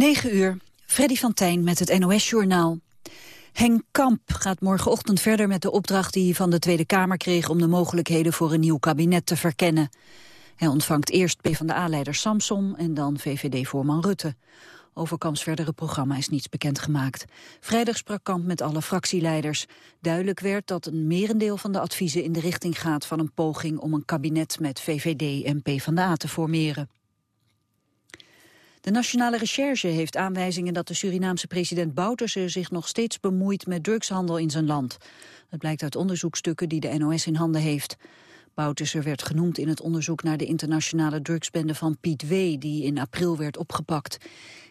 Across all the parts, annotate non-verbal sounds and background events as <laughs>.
9 uur, Freddy van Tijn met het NOS-journaal. Henk Kamp gaat morgenochtend verder met de opdracht die hij van de Tweede Kamer kreeg om de mogelijkheden voor een nieuw kabinet te verkennen. Hij ontvangt eerst PvdA-leider Samson en dan VVD-voorman Rutte. Over Kamps verdere programma is niets bekendgemaakt. Vrijdag sprak Kamp met alle fractieleiders. Duidelijk werd dat een merendeel van de adviezen in de richting gaat van een poging om een kabinet met VVD en PvdA te formeren. De Nationale Recherche heeft aanwijzingen dat de Surinaamse president Bouterse zich nog steeds bemoeit met drugshandel in zijn land. Het blijkt uit onderzoekstukken die de NOS in handen heeft. Bouterse werd genoemd in het onderzoek naar de internationale drugsbende van Piet W. die in april werd opgepakt.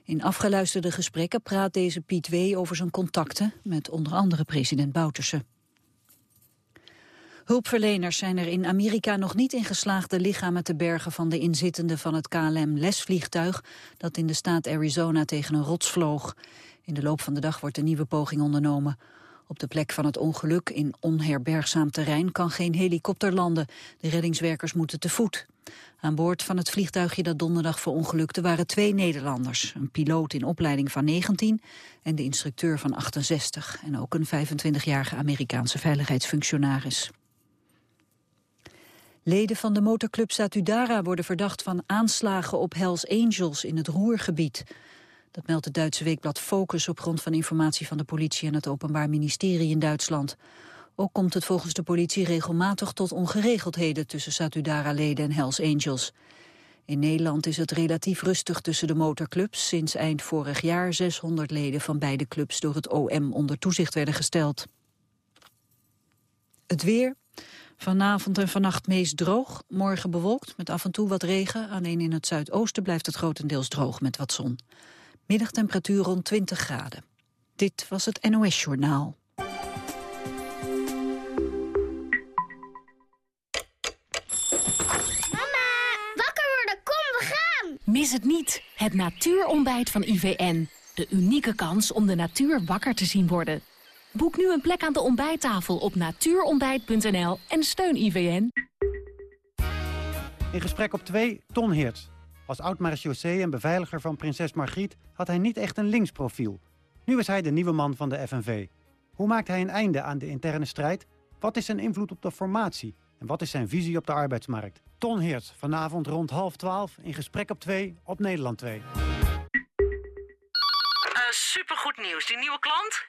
In afgeluisterde gesprekken praat deze Piet W. over zijn contacten met onder andere president Bouterse. Hulpverleners zijn er in Amerika nog niet in geslaagd de lichamen te bergen van de inzittenden van het KLM-lesvliegtuig dat in de staat Arizona tegen een rots vloog. In de loop van de dag wordt een nieuwe poging ondernomen. Op de plek van het ongeluk in onherbergzaam terrein kan geen helikopter landen. De reddingswerkers moeten te voet. Aan boord van het vliegtuigje dat donderdag verongelukte waren twee Nederlanders. Een piloot in opleiding van 19 en de instructeur van 68. En ook een 25-jarige Amerikaanse veiligheidsfunctionaris. Leden van de motorclub Satudara worden verdacht van aanslagen op Hells Angels in het Roergebied. Dat meldt het Duitse weekblad Focus op grond van informatie van de politie en het Openbaar Ministerie in Duitsland. Ook komt het volgens de politie regelmatig tot ongeregeldheden tussen Satudara-leden en Hells Angels. In Nederland is het relatief rustig tussen de motorclubs. Sinds eind vorig jaar 600 leden van beide clubs door het OM onder toezicht werden gesteld. Het weer. Vanavond en vannacht meest droog. Morgen bewolkt met af en toe wat regen. Alleen in het zuidoosten blijft het grotendeels droog met wat zon. Middagtemperatuur rond 20 graden. Dit was het NOS Journaal. Mama, wakker worden, kom, we gaan! Mis het niet, het natuurontbijt van IVN. De unieke kans om de natuur wakker te zien worden. Boek nu een plek aan de ontbijttafel op natuurontbijt.nl en steun IVN. In gesprek op 2, Ton Heerts. Als oud-marechaussee en beveiliger van prinses Margriet had hij niet echt een linksprofiel. Nu is hij de nieuwe man van de FNV. Hoe maakt hij een einde aan de interne strijd? Wat is zijn invloed op de formatie? En wat is zijn visie op de arbeidsmarkt? Ton Heerts, vanavond rond half twaalf in gesprek op 2 op Nederland 2. Uh, supergoed nieuws. Die nieuwe klant?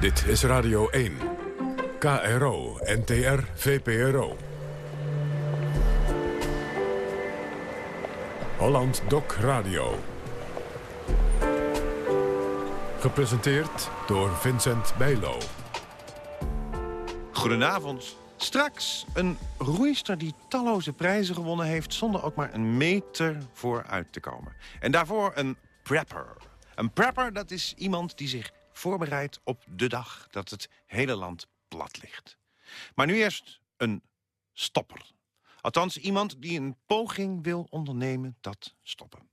Dit is Radio 1. KRO, NTR, VPRO. Holland Doc Radio. Gepresenteerd door Vincent Bijlo. Goedenavond. Straks een roeister die talloze prijzen gewonnen heeft... zonder ook maar een meter vooruit te komen. En daarvoor een prepper. Een prepper, dat is iemand die zich voorbereidt op de dag dat het hele land plat ligt. Maar nu eerst een stopper. Althans, iemand die een poging wil ondernemen dat stoppen.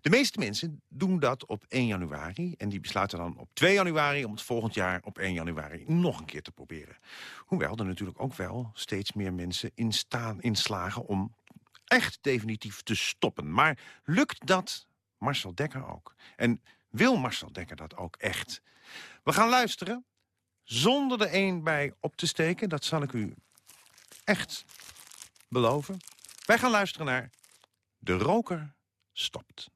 De meeste mensen doen dat op 1 januari... en die besluiten dan op 2 januari om het volgend jaar op 1 januari nog een keer te proberen. Hoewel er natuurlijk ook wel steeds meer mensen in staan, inslagen om echt definitief te stoppen. Maar lukt dat Marcel Dekker ook? En wil Marcel Dekker dat ook echt? We gaan luisteren, zonder er één bij op te steken. Dat zal ik u echt beloven. Wij gaan luisteren naar De Roker Stopt.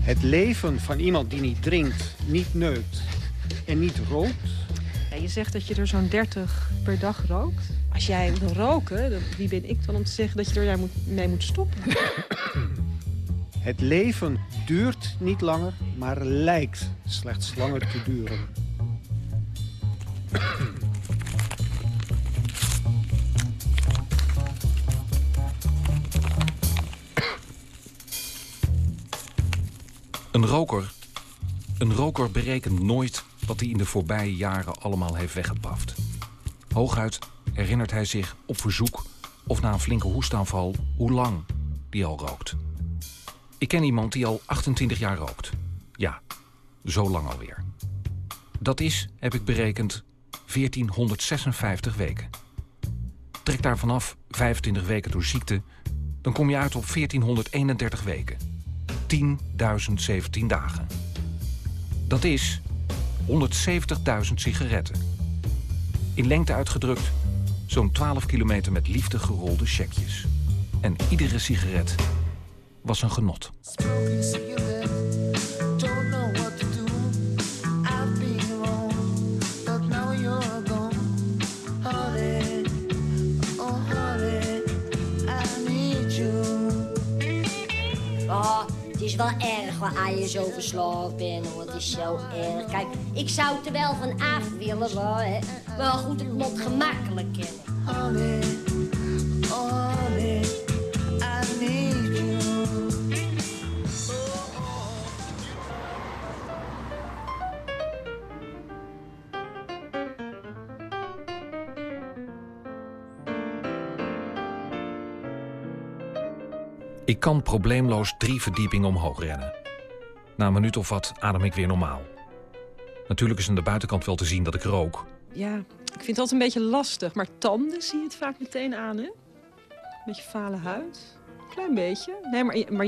Het leven van iemand die niet drinkt, niet neukt en niet rookt... Ja, je zegt dat je er zo'n 30 per dag rookt. Als jij wil roken, dan, wie ben ik dan om te zeggen dat je er jij moet, mee moet stoppen? <coughs> Het leven duurt niet langer, maar lijkt slechts langer te duren. Een roker. Een roker berekent nooit wat hij in de voorbije jaren allemaal heeft weggepaft. Hooguit herinnert hij zich op verzoek of na een flinke hoestaanval hoe lang die al rookt. Ik ken iemand die al 28 jaar rookt. Ja, zo lang alweer. Dat is, heb ik berekend, 1456 weken. Trek daar vanaf 25 weken door ziekte, dan kom je uit op 1431 weken. 10.017 dagen. Dat is 170.000 sigaretten. In lengte uitgedrukt zo'n 12 kilometer met liefde gerolde checkjes. En iedere sigaret was een genot. Erg waar je zo verslaafd bent, hoor. Het is zo erg. Kijk, ik zou het er wel van af willen, maar, hè. maar goed, het moet gemakkelijk kennen. Ik kan probleemloos drie verdiepingen omhoog rennen. Na een minuut of wat adem ik weer normaal. Natuurlijk is aan de buitenkant wel te zien dat ik rook. Ja, ik vind altijd een beetje lastig. Maar tanden zie je het vaak meteen aan, hè? Beetje fale huid. Klein beetje. Nee, maar, maar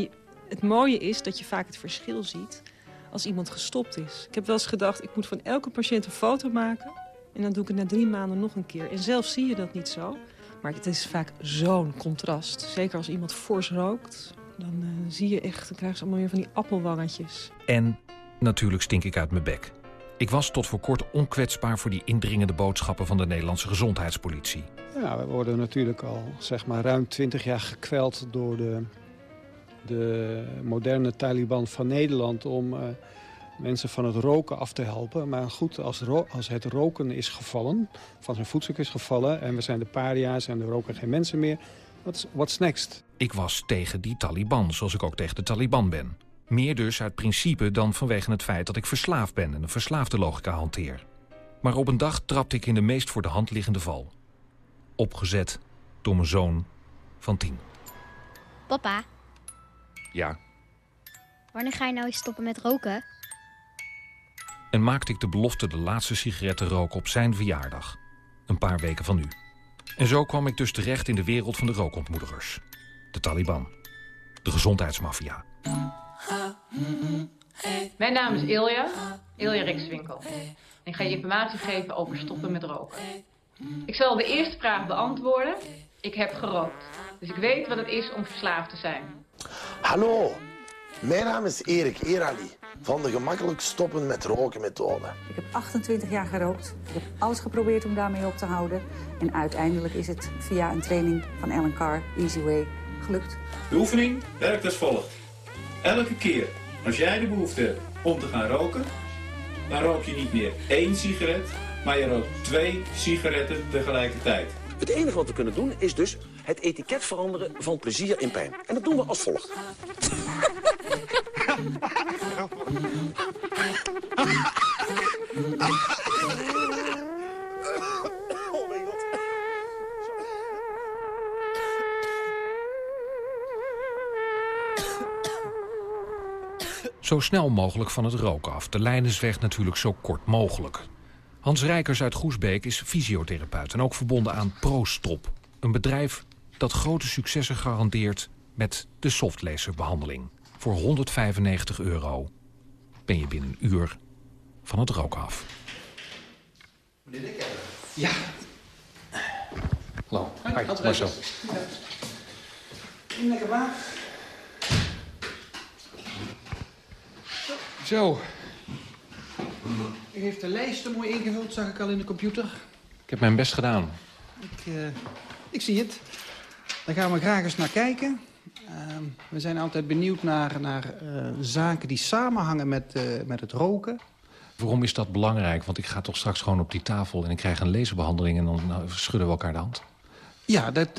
het mooie is dat je vaak het verschil ziet als iemand gestopt is. Ik heb wel eens gedacht, ik moet van elke patiënt een foto maken. En dan doe ik het na drie maanden nog een keer. En zelf zie je dat niet zo. Maar het is vaak zo'n contrast. Zeker als iemand fors rookt. Dan eh, zie je echt, dan krijgen ze allemaal weer van die appelwangetjes. En natuurlijk stink ik uit mijn bek. Ik was tot voor kort onkwetsbaar voor die indringende boodschappen van de Nederlandse gezondheidspolitie. Ja, we worden natuurlijk al zeg maar, ruim 20 jaar gekweld door de, de moderne Taliban van Nederland om eh, mensen van het roken af te helpen. Maar goed, als, ro- als het roken is gevallen, van zijn voetstuk is gevallen... en we zijn de paria's en er roken geen mensen meer, what's, what's next? Ik was tegen die Taliban, zoals ik ook tegen de Taliban ben. Meer dus uit principe dan vanwege het feit dat ik verslaafd ben... en een verslaafde logica hanteer. Maar op een dag trapte ik in de meest voor de hand liggende val. Opgezet door mijn zoon van tien. Papa, Ja, wanneer ga je nou eens stoppen met roken? en maakte ik de belofte de laatste sigaret te roken op zijn verjaardag. Een paar weken van nu. En zo kwam ik dus terecht in de wereld van de rookontmoedigers. De Taliban. De gezondheidsmafia. Mijn naam is Ilja, Ilja Rikswinkel. Ik ga je informatie geven over stoppen met roken. Ik zal de eerste vraag beantwoorden. Ik heb gerookt, dus ik weet wat het is om verslaafd te zijn. Hallo, mijn naam is Erik Erali van de gemakkelijk stoppen met roken methode. Ik heb 28 jaar gerookt. Ik heb alles geprobeerd om daarmee op te houden. En uiteindelijk is het via een training van Ellen Carr, Easy Way, gelukt. De oefening werkt als volgt. Elke keer als jij de behoefte hebt om te gaan roken, dan rook je niet meer één sigaret, maar je rookt twee sigaretten tegelijkertijd. Het enige wat we kunnen doen is dus het etiket veranderen van plezier in pijn. En dat doen we als volgt. <laughs> Zo snel mogelijk van het roken af. De Leidersweg natuurlijk zo kort mogelijk. Hans Rijkers uit Goesbeek is fysiotherapeut... en ook verbonden aan ProStop. Een bedrijf dat grote successen garandeert... met de softlaserbehandeling. Voor 195 euro ben je binnen een uur van het roken af. Ja. Hallo, Hi. Lekker waar. Zo. U heeft de lijsten mooi ingevuld, zag ik al in de computer. Ik heb mijn best gedaan. Ik, eh, ik zie het. Daar gaan we graag eens naar kijken. Ehm, we zijn altijd benieuwd naar, naar eh, zaken die samenhangen met, eh, met het roken. Waarom is dat belangrijk? Want ik ga toch straks gewoon op die tafel en ik krijg een lezenbehandeling... en dan nou, schudden we elkaar de hand. Ja, dat,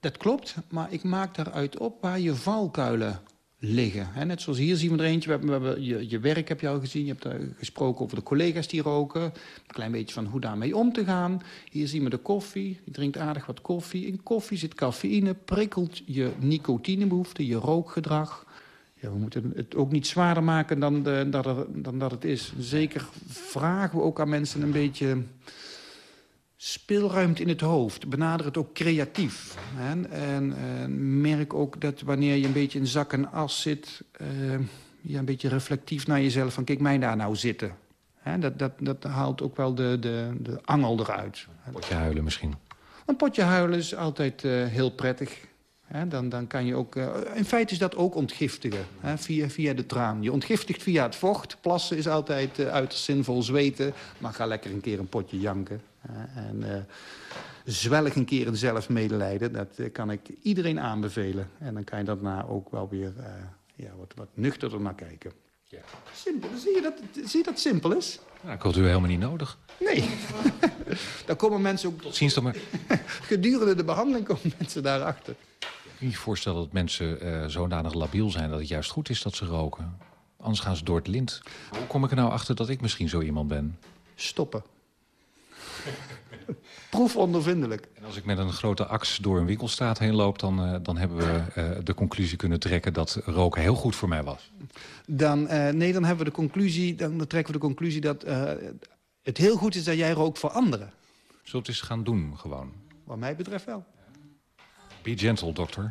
dat klopt. Maar ik maak daaruit op waar je valkuilen liggen. Net zoals hier zien we er eentje. We hebben, je, je werk heb je al gezien. Je hebt uh, gesproken over de collega's die roken. Een klein beetje van hoe daarmee om te gaan. Hier zien we de koffie. Die drinkt aardig wat koffie. In koffie zit cafeïne. Prikkelt je nicotinebehoefte, je rookgedrag. Ja, we moeten het ook niet zwaarder maken dan, er, dan dat het is. Zeker vragen we ook aan mensen een beetje speelruimte in het hoofd. Benader het ook creatief. Hè? En, en, merk ook dat wanneer je een beetje in zak en as zit... Uh, ja, een beetje reflectief naar jezelf van... kijk mij daar nou zitten. Hè? Dat, dat, dat haalt ook wel de, de, de angel eruit. Een potje huilen misschien. Een potje huilen is altijd uh, heel prettig. Hè? Dan, dan kan je ook... Uh, in feite is dat ook ontgiftigen. Hè? Via, via de traan. Je ontgiftigt via het vocht. Plassen is altijd uiterst zinvol. Zweten. Maar ga lekker een keer een potje janken. En uh, zwelg een keer in zelfmedelijden, dat uh, kan ik iedereen aanbevelen. En dan kan je daarna ook wel weer ja, wat, wat nuchterder naar kijken. Ja. Simpel. Zie je, dat, zie je dat simpel is? Nou, cultuur helemaal niet nodig. Nee. <laughs> daar komen mensen ook... Tot ziens dan maar. <laughs> Gedurende de behandeling komen mensen daarachter. Ik kan je voorstellen dat mensen uh, zodanig labiel zijn... dat het juist goed is dat ze roken. Anders gaan ze door het lint. Hoe kom ik er nou achter dat ik misschien zo iemand ben? Stoppen. <laughs> Proefondervindelijk. En als ik met een grote aks door een winkelstraat heen loop... dan, uh, dan hebben we uh, de conclusie kunnen trekken dat roken heel goed voor mij was. Dan, uh, nee, dan, hebben we de conclusie, dan trekken we de conclusie dat het heel goed is dat jij rookt voor anderen. Zullen we het eens gaan doen, gewoon? Wat mij betreft wel. Be gentle, dokter.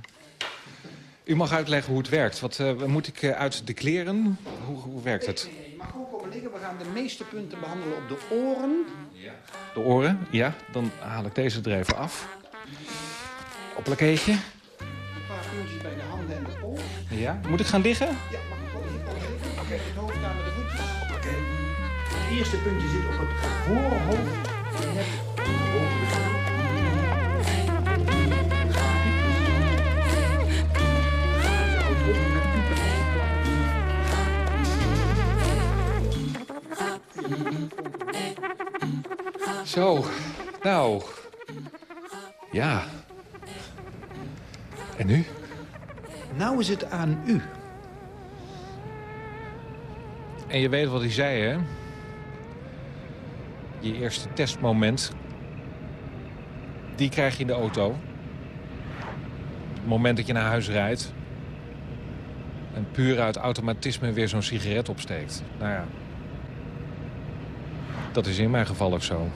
U mag uitleggen hoe het werkt. Wat moet ik uit de kleren? Hoe, hoe werkt het? Nee, nee, je mag gewoon komen liggen. We gaan de meeste punten behandelen op de oren. De oren, ja. Dan haal ik deze er even af. Opplakeetje. Een paar puntjes bij de handen en de pols. Ja. Moet ik gaan liggen? Ja, mag ik gewoon hier. Oké, het hoofd daar met de voetjes. Oké. Het eerste puntje zit op het voorhoofd. Net boven de Zo, nou. Ja. En nu? Nou is het aan u. En je weet wat hij zei, hè? Je eerste testmoment. Die krijg je in de auto. Het moment dat je naar huis rijdt. En puur uit automatisme weer zo'n sigaret opsteekt. Nou ja. Dat is in mijn geval ook zo.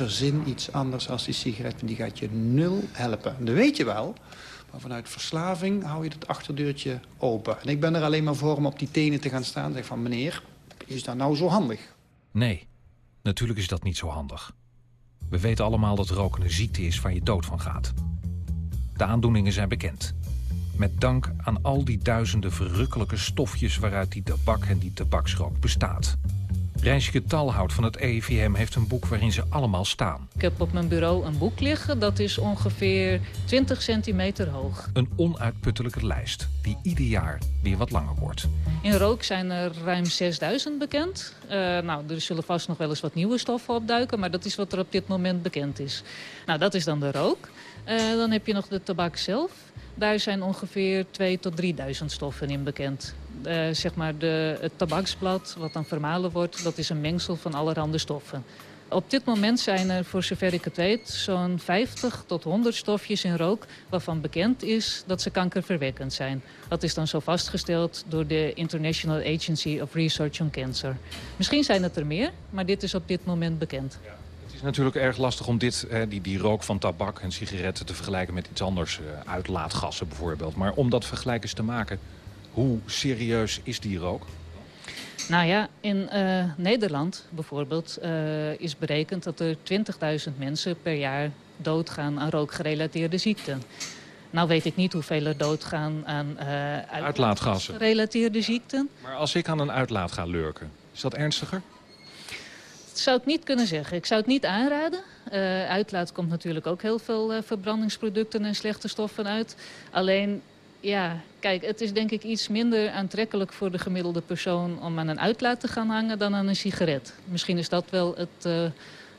Verzin iets anders als die sigaret. Die gaat je nul helpen. Dat weet je wel. Maar vanuit verslaving hou je het achterdeurtje open. En ik ben er alleen maar voor om op die tenen te gaan staan. En zeg van, meneer, is dat nou zo handig? Nee, natuurlijk is dat niet zo handig. We weten allemaal dat roken een ziekte is waar je dood van gaat. De aandoeningen zijn bekend. Met dank aan al die duizenden verrukkelijke stofjes waaruit die tabak en die tabaksrook bestaat. Rijsje Talhout van het EIVM heeft een boek waarin ze allemaal staan. Ik heb op mijn bureau een boek liggen, dat is ongeveer 20 centimeter hoog. Een onuitputtelijke lijst, die ieder jaar weer wat langer wordt. In rook zijn er ruim 6000 bekend. Uh, nou, er zullen vast nog wel eens wat nieuwe stoffen opduiken, maar dat is wat er op dit moment bekend is. Nou, dat is dan de rook. Uh, dan heb je nog de tabak zelf. Daar zijn ongeveer 2 tot 3000 stoffen in bekend. Uh, zeg maar de, het tabaksblad, wat dan vermalen wordt, dat is een mengsel van allerhande stoffen. Op dit moment zijn er, voor zover ik het weet, zo'n 50 tot 100 stofjes in rook... waarvan bekend is dat ze kankerverwekkend zijn. Dat is dan zo vastgesteld door de International Agency of Research on Cancer. Misschien zijn het er meer, maar dit is op dit moment bekend. Het is natuurlijk erg lastig om dit, eh, die, die rook van tabak en sigaretten te vergelijken met iets anders. Eh, uitlaatgassen bijvoorbeeld. Maar om dat vergelijkens te maken, hoe serieus is die rook? Nou ja, in uh, Nederland bijvoorbeeld uh, is berekend dat er 20.000 mensen per jaar doodgaan aan rookgerelateerde ziekten. Nou weet ik niet hoeveel er doodgaan aan uh, uitlaatgassen gerelateerde ziekten. Maar als ik aan een uitlaat ga lurken, is dat ernstiger? zou ik niet kunnen zeggen. Ik zou het niet aanraden. Uh, uitlaat komt natuurlijk ook heel veel verbrandingsproducten en slechte stoffen uit. Alleen, ja, kijk, het is denk ik iets minder aantrekkelijk voor de gemiddelde persoon... om aan een uitlaat te gaan hangen dan aan een sigaret. Misschien is dat wel het, uh,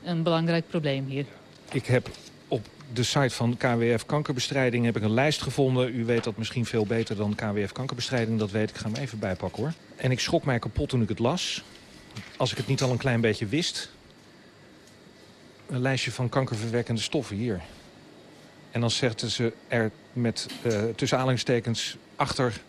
een belangrijk probleem hier. Ik heb op de site van KWF Kankerbestrijding heb ik een lijst gevonden. U weet dat misschien veel beter dan KWF Kankerbestrijding, dat weet ik. Ik ga hem even bijpakken hoor. En ik schrok mij kapot toen ik het las. Als ik het niet al een klein beetje wist. Een lijstje van kankerverwekkende stoffen hier. En dan zetten ze er met uh, tussen aanhalingstekens achter...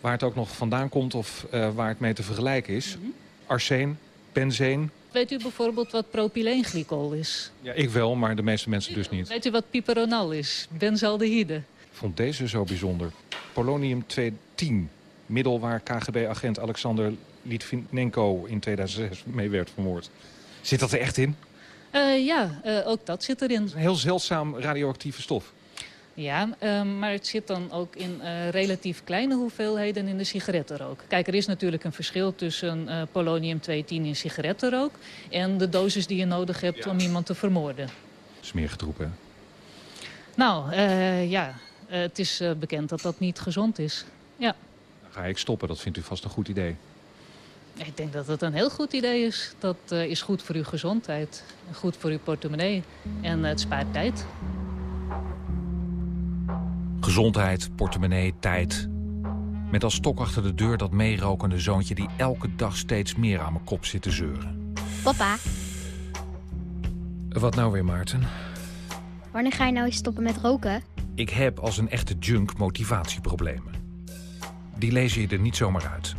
waar het ook nog vandaan komt of uh, waar het mee te vergelijken is. Mm -hmm. Arsen, benzeen, Weet u bijvoorbeeld wat propyleenglycol is? Ja, ik wel, maar de meeste mensen dus niet. Weet u wat piperonal is? Benzaldehyde. Ik vond deze zo bijzonder. Polonium-210, middel waar KGB-agent Alexander Litvinenko in 2006 mee werd vermoord. Zit dat er echt in? Uh, ja, uh, ook dat zit erin. Een heel zeldzaam radioactieve stof. Ja, um, maar het zit dan ook in uh, relatief kleine hoeveelheden in de sigarettenrook. Kijk, er is natuurlijk een verschil tussen uh, polonium-210 in sigarettenrook... en de dosis die je nodig hebt ja. om iemand te vermoorden. Smeergetroep, hè? Nou, ja, het is bekend dat dat niet gezond is. Ja. Dan ga ik stoppen, dat vindt u vast een goed idee. Ik denk dat het een heel goed idee is. Dat is goed voor uw gezondheid, goed voor uw portemonnee en het spaart tijd. Gezondheid, portemonnee, tijd. Met als stok achter de deur dat meerokende zoontje... die elke dag steeds meer aan mijn kop zit te zeuren. Papa. Wat nou weer, Maarten? Wanneer ga je nou eens stoppen met roken? Ik heb als een echte junk motivatieproblemen. Die lees je er niet zomaar uit.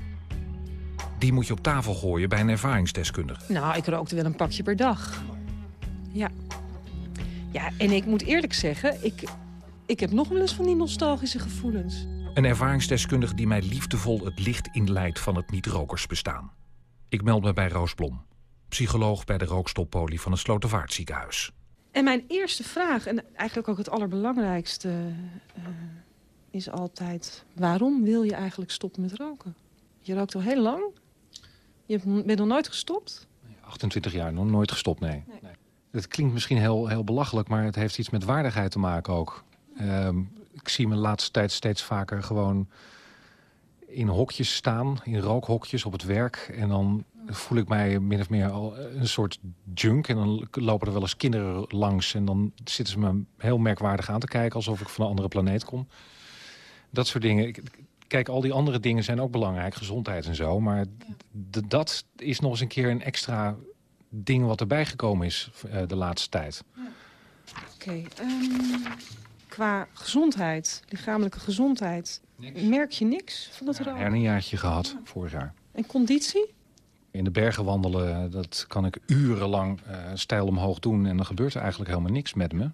Die moet je op tafel gooien bij een ervaringsdeskundige. Nou, ik rookte wel een pakje per dag. Ja. Ja, en ik moet eerlijk zeggen... ik ik heb nog wel eens van die nostalgische gevoelens. Een ervaringsdeskundige die mij liefdevol het licht inleidt van het niet-rokersbestaan. Ik meld me bij Roos Blom, psycholoog bij de rookstoppolie van het Slotervaartziekenhuis. En mijn eerste vraag, en eigenlijk ook het allerbelangrijkste, uh, is altijd... waarom wil je eigenlijk stoppen met roken? Je rookt al heel lang. Je bent nog nooit gestopt. 28 jaar, nog nooit gestopt, nee. nee. Het klinkt misschien heel, heel belachelijk, maar het heeft iets met waardigheid te maken ook. Um, ik zie me de laatste tijd steeds vaker gewoon in hokjes staan, in rookhokjes op het werk. En dan voel ik mij min of meer al een soort junk. En dan lopen er wel eens kinderen langs. En dan zitten ze me heel merkwaardig aan te kijken... alsof ik van een andere planeet kom. Dat soort dingen. Kijk, al die andere dingen zijn ook belangrijk. Gezondheid en zo. Maar dat is nog eens een keer een extra ding wat erbij gekomen is uh, de laatste tijd. Ja. Oké, okay, um qua gezondheid, lichamelijke gezondheid, niks. merk je niks van dat ja, roken? Herniaatje gehad ja. vorig jaar. En conditie? In de bergen wandelen, dat kan ik urenlang uh, stijl omhoog doen... en dan gebeurt er eigenlijk helemaal niks met me.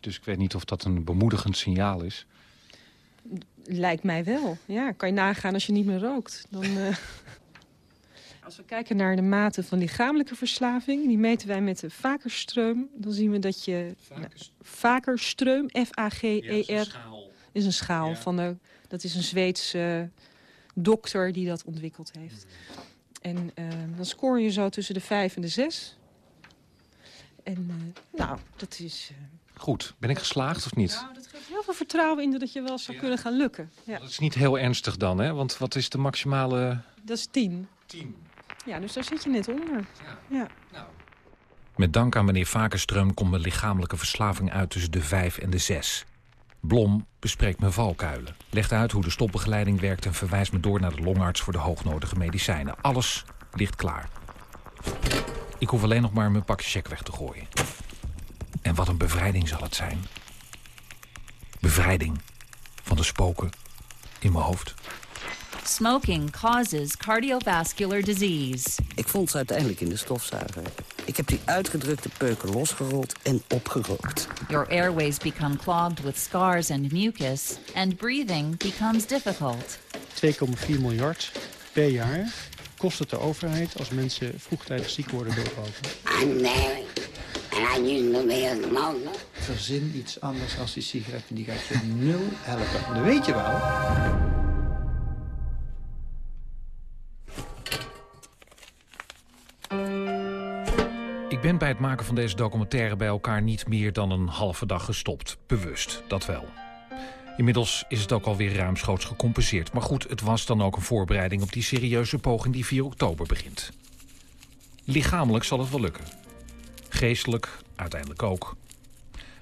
Dus ik weet niet of dat een bemoedigend signaal is. Lijkt mij wel. Ja, kan je nagaan als je niet meer rookt. Dan, uh... <laughs> Als we kijken naar de mate van lichamelijke verslaving... die meten wij met de Vakerstreum. Dan zien we dat je... Vakerstreum, F-A-G-E-R... Ja, is een schaal. Ja. Van de, dat is een Zweedse dokter die dat ontwikkeld heeft. En uh, dan scoor je zo tussen de 5 en de 6. En uh, nou, dat is... Uh, Goed, ben ik geslaagd of niet? Nou, dat geeft heel veel vertrouwen in dat je wel zou ja. kunnen gaan lukken. Ja. Dat is niet heel ernstig dan, hè? Want wat is de maximale... Dat is 10. 10. Ja, dus daar zit je net onder. Ja. ja. Nou. Met dank aan meneer Vakerström komt mijn lichamelijke verslaving uit tussen de 5 en de 6. Blom bespreekt mijn valkuilen, legt uit hoe de stopbegeleiding werkt... en verwijst me door naar de longarts voor de hoognodige medicijnen. Alles ligt klaar. Ik hoef alleen nog maar mijn pakje check weg te gooien. En wat een bevrijding zal het zijn. Bevrijding van de spoken in mijn hoofd. Smoking causes cardiovascular disease. Ik vond ze uiteindelijk in de stofzuiger. Ik heb die uitgedrukte peuken losgerold en opgerookt. Your airways become clogged with scars and mucus, and breathing becomes difficult. 2,4 miljard per jaar kost het de overheid als mensen vroegtijdig ziek worden door roken. En. Verzin iets anders als die sigaretten, die gaat je nul helpen. Dat weet je wel. ben bij het maken van deze documentaire bij elkaar niet meer dan een halve dag gestopt. Bewust, dat wel. Inmiddels is het ook alweer ruimschoots gecompenseerd. Maar goed, het was dan ook een voorbereiding op die serieuze poging die 4 oktober begint. Lichamelijk zal het wel lukken. Geestelijk uiteindelijk ook.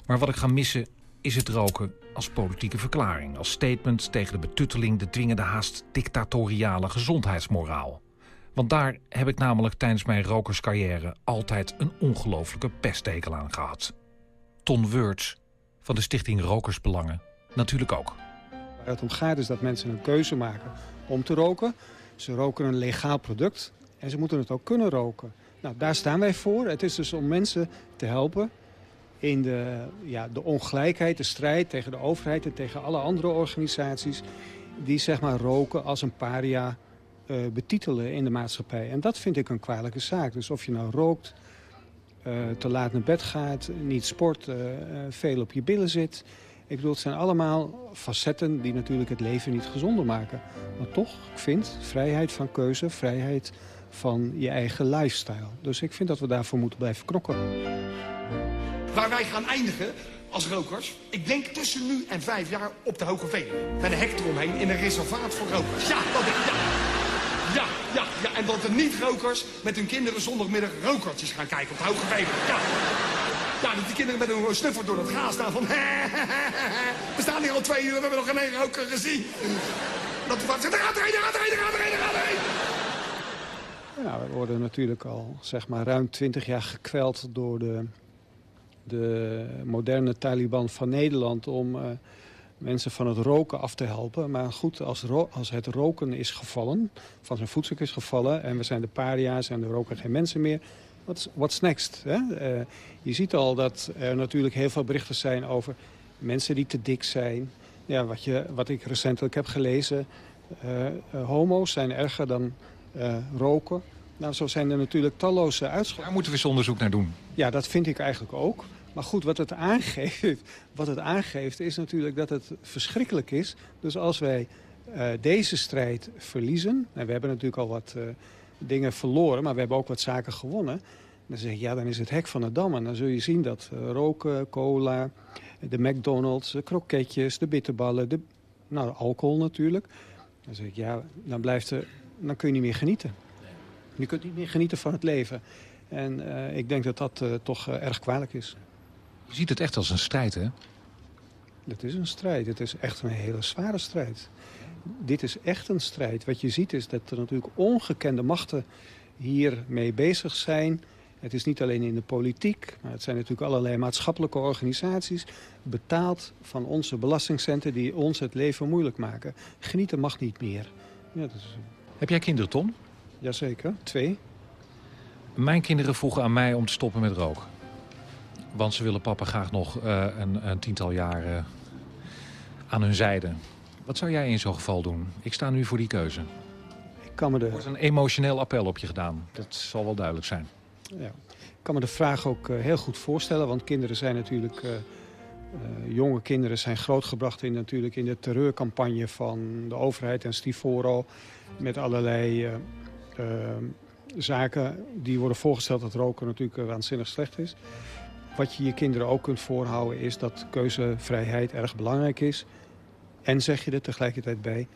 Maar wat ik ga missen is het roken als politieke verklaring. Als statement tegen de betutteling, de dwingende haast dictatoriale gezondheidsmoraal. Want daar heb ik namelijk tijdens mijn rokerscarrière altijd een ongelofelijke pesttekel aan gehad. Ton Wurts van de stichting Rokersbelangen natuurlijk ook. Waar het om gaat is dat mensen een keuze maken om te roken. Ze roken een legaal product en ze moeten het ook kunnen roken. Nou, daar staan wij voor. Het is dus om mensen te helpen in de, ja, de ongelijkheid, de strijd tegen de overheid en tegen alle andere organisaties die zeg maar roken als een paria uh, betitelen in de maatschappij. En dat vind ik een kwalijke zaak. Dus of je nou rookt, uh, te laat naar bed gaat, niet sport, uh, veel op je billen zit. Ik bedoel, het zijn allemaal facetten die natuurlijk het leven niet gezonder maken. Maar toch, ik vind vrijheid van keuze, vrijheid van je eigen lifestyle. Dus ik vind dat we daarvoor moeten blijven knokken. Waar wij gaan eindigen als rokers, ik denk tussen nu en vijf jaar op de Hoge Veen. Met een hek eromheen in een reservaat voor rokers. Ja, dat ik, ja. Ja, ja, ja. En dat de niet-rokers met hun kinderen zondagmiddag rokertjes gaan kijken op de Hoge Veen. Ja. Ja, dat die kinderen met een snuffer door het gaas staan van... <laughs> We staan hier al twee uur, we hebben nog geen één roker gezien. Dat de vader zegt, er gaat er een, er gaat er er gaat er gaat er. Ja, we worden natuurlijk al zeg maar, ruim twintig jaar gekweld door de, de moderne Taliban van Nederland... om uh, mensen van het roken af te helpen. Maar goed, als, als het roken is gevallen, van zijn voedsel is gevallen... en we zijn de paria's en er roken geen mensen meer... What's, next? Hè? Uh, je ziet al dat er natuurlijk heel veel berichten zijn over mensen die te dik zijn. Ja, wat, je, wat ik recentelijk heb gelezen, uh, homo's zijn erger dan roken. Nou, zo zijn er natuurlijk talloze uitspraken. Daar moeten we eens onderzoek naar doen. Ja, dat vind ik eigenlijk ook. Maar goed, wat het, aangeeft, <laughs> wat het aangeeft is natuurlijk dat het verschrikkelijk is. Dus als wij deze strijd verliezen... en we hebben natuurlijk al wat dingen verloren, maar we hebben ook wat zaken gewonnen. Dan zeg je, ja, dan is het hek van de dam. En dan zul je zien dat uh, roken, cola, de McDonald's, de kroketjes, de bitterballen, de, nou, alcohol natuurlijk. Dan zeg ik, ja, dan, blijft er, dan kun je niet meer genieten. Je kunt niet meer genieten van het leven. En uh, ik denk dat dat uh, toch erg kwalijk is. Je ziet het echt als een strijd, hè? Het is een strijd. Het is echt een hele zware strijd dit is echt een strijd. Wat je ziet is dat er natuurlijk ongekende machten hiermee bezig zijn. Het is niet alleen in de politiek, maar het zijn natuurlijk allerlei maatschappelijke organisaties... betaald van onze belastingcenten die ons het leven moeilijk maken. Genieten mag niet meer. Ja, is... Heb jij kinderen, Tom? Jazeker, twee. Mijn kinderen vroegen aan mij om te stoppen met roken. Want ze willen papa graag nog uh, een, een, tiental jaar aan hun zijde. Wat zou jij in zo'n geval doen? Ik sta nu voor die keuze. Ik kan me de... Er wordt een emotioneel appel op je gedaan. Dat zal wel duidelijk zijn. Ja. Ik kan me de vraag ook uh, heel goed voorstellen. Want kinderen zijn natuurlijk... Uh, jonge kinderen zijn grootgebracht in, natuurlijk in de terreurcampagne van de overheid en Stivoro. Met allerlei zaken die worden voorgesteld dat roken natuurlijk waanzinnig slecht is. Wat je je kinderen ook kunt voorhouden is dat keuzevrijheid erg belangrijk is. En zeg je er tegelijkertijd bij,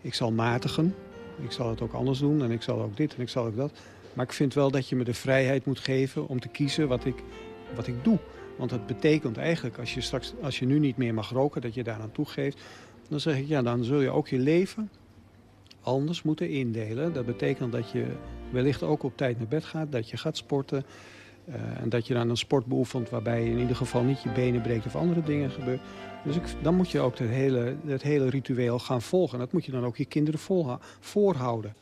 ik zal matigen, ik zal het ook anders doen en ik zal ook dit en ik zal ook dat. Maar ik vind wel dat je me de vrijheid moet geven om te kiezen wat ik, wat ik doe. Want dat betekent eigenlijk, als je, straks, als je nu niet meer mag roken, dat je daar aan toegeeft. Dan zeg ik, ja, dan zul je ook je leven anders moeten indelen. Dat betekent dat je wellicht ook op tijd naar bed gaat, dat je gaat sporten. Uh, en dat je dan een sport beoefent waarbij je in ieder geval niet je benen breekt of andere dingen gebeuren. Dus ik, dan moet je ook het hele, hele ritueel gaan volgen. Dat moet je dan ook je kinderen voorhouden.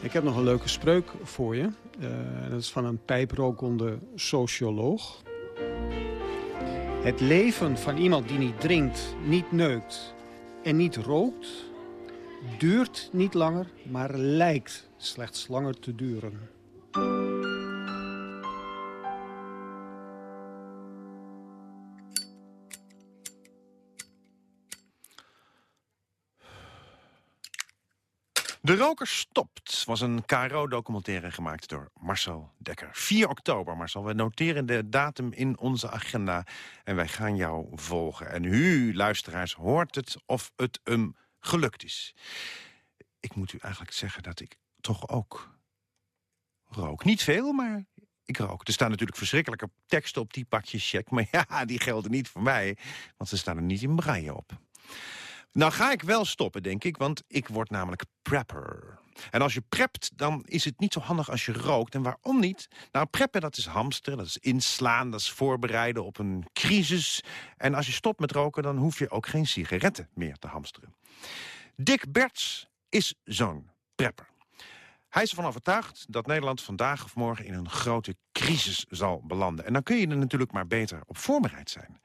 Ik heb nog een leuke spreuk voor je. Uh, dat is van een pijprokende socioloog. Het leven van iemand die niet drinkt, niet neukt en niet rookt... duurt niet langer, maar lijkt slechts langer te duren. De roker stopt was een KRO-documentaire gemaakt door Marcel Dekker. 4 oktober, Marcel. We noteren de datum in onze agenda en wij gaan jou volgen. En u, luisteraars, hoort het of het hem gelukt is. Ik moet u eigenlijk zeggen dat ik toch ook rook. Niet veel, maar ik rook. Er staan natuurlijk verschrikkelijke teksten op die pakjes check. Maar <laughs> ja, die gelden niet voor mij, want ze staan er niet in braille op. Nou ga ik wel stoppen, denk ik, want ik word namelijk prepper. En als je prept, dan is het niet zo handig als je rookt. En waarom niet? Nou, preppen, dat is hamsteren, dat is inslaan, dat is voorbereiden op een crisis. En als je stopt met roken, dan hoef je ook geen sigaretten meer te hamsteren. Dick Berts is zo'n prepper. Hij is ervan overtuigd dat Nederland vandaag of morgen in een grote crisis zal belanden. En dan kun je er natuurlijk maar beter op voorbereid zijn.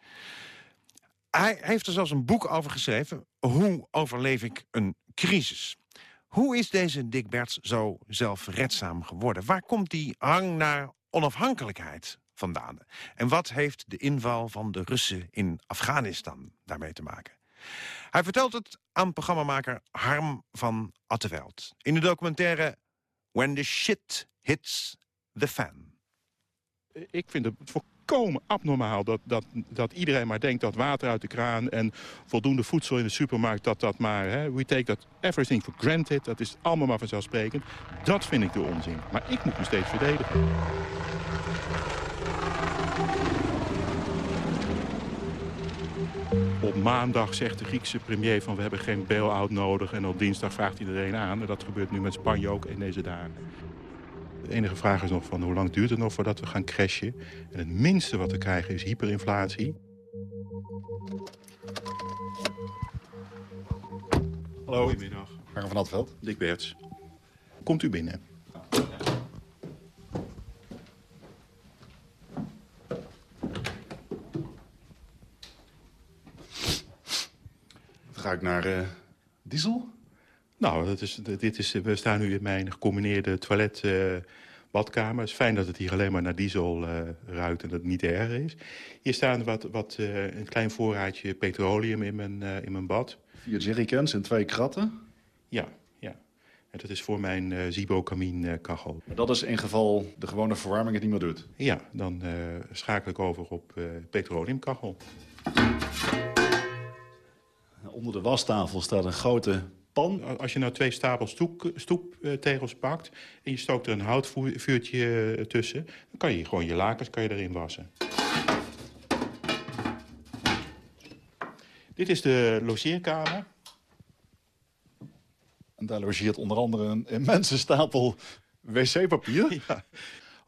Hij heeft er zelfs een boek over geschreven. Hoe overleef ik een crisis? Hoe is deze Dick Berts zo zelfredzaam geworden? Waar komt die hang naar onafhankelijkheid vandaan? En wat heeft de inval van de Russen in Afghanistan daarmee te maken? Hij vertelt het aan programmamaker Harm van Atteveld. In de documentaire When the Shit Hits the Fan. Ik vind het volkomen abnormaal dat, dat, dat iedereen maar denkt dat water uit de kraan... en voldoende voedsel in de supermarkt, dat dat maar... Hè, we take that everything for granted, dat is allemaal maar vanzelfsprekend. Dat vind ik de onzin. Maar ik moet me steeds verdedigen. Op maandag zegt de Griekse premier van we hebben geen bail-out nodig... en op dinsdag vraagt iedereen aan. En dat gebeurt nu met Spanje ook in deze dagen. De enige vraag is nog van hoe lang duurt het nog voordat we gaan crashen. En het minste wat we krijgen is hyperinflatie. Hallo. Goedemiddag. Harm van Atveld. Dick Berts. Komt u binnen. Ga ik naar uh, diesel. Nou, dat is, dit is, we staan nu in mijn gecombineerde toilet... Uh, badkamer. Het is fijn dat het hier alleen maar naar diesel uh, ruikt en dat het niet erg is. Hier staan wat, wat, uh, een klein voorraadje petroleum in mijn, uh, in mijn bad. Vier jerrycans en twee kratten? Ja, ja. En dat is voor mijn uh, kachel. Dat is in geval de gewone verwarming het niet meer doet? Ja, dan schakel ik over op petroleumkachel. Onder de wastafel staat een grote pan. Als je nou twee stapels stoeptegels pakt... en je stookt er een houtvuurtje tussen... dan kan je gewoon je lakens kan je erin wassen. Dit is de logeerkamer. En daar logeert onder andere een immense stapel wc-papier. <laughs> Ja.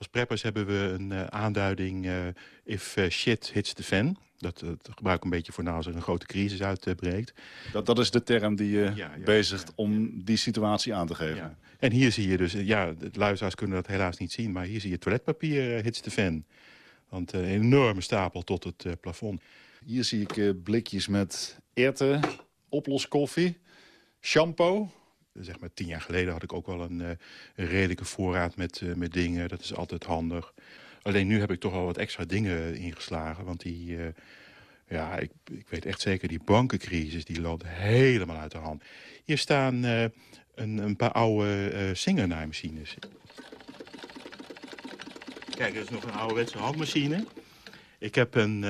Als preppers hebben we een uh, aanduiding... Uh, if uh, shit hits the fan... Dat, dat gebruik ik een beetje voor nou als er een grote crisis uitbreekt. Dat, dat is de term die je ja, ja, bezigt ja, om die situatie aan te geven. En hier zie je dus, ja, de luisteraars kunnen dat helaas niet zien... maar hier zie je toiletpapier hits de fan. Want een enorme stapel tot het plafond. Hier zie ik blikjes met erwten, oploskoffie, shampoo... Zeg maar tien jaar geleden had ik ook wel een, een redelijke voorraad met, met dingen. Dat is altijd handig. Alleen nu heb ik toch al wat extra dingen ingeslagen. Want die, uh, ja, ik, ik weet echt zeker, die bankencrisis die loopt helemaal uit de hand. Hier staan een, een, paar oude uh. Kijk, dat is nog een ouderwetse handmachine. Ik heb een...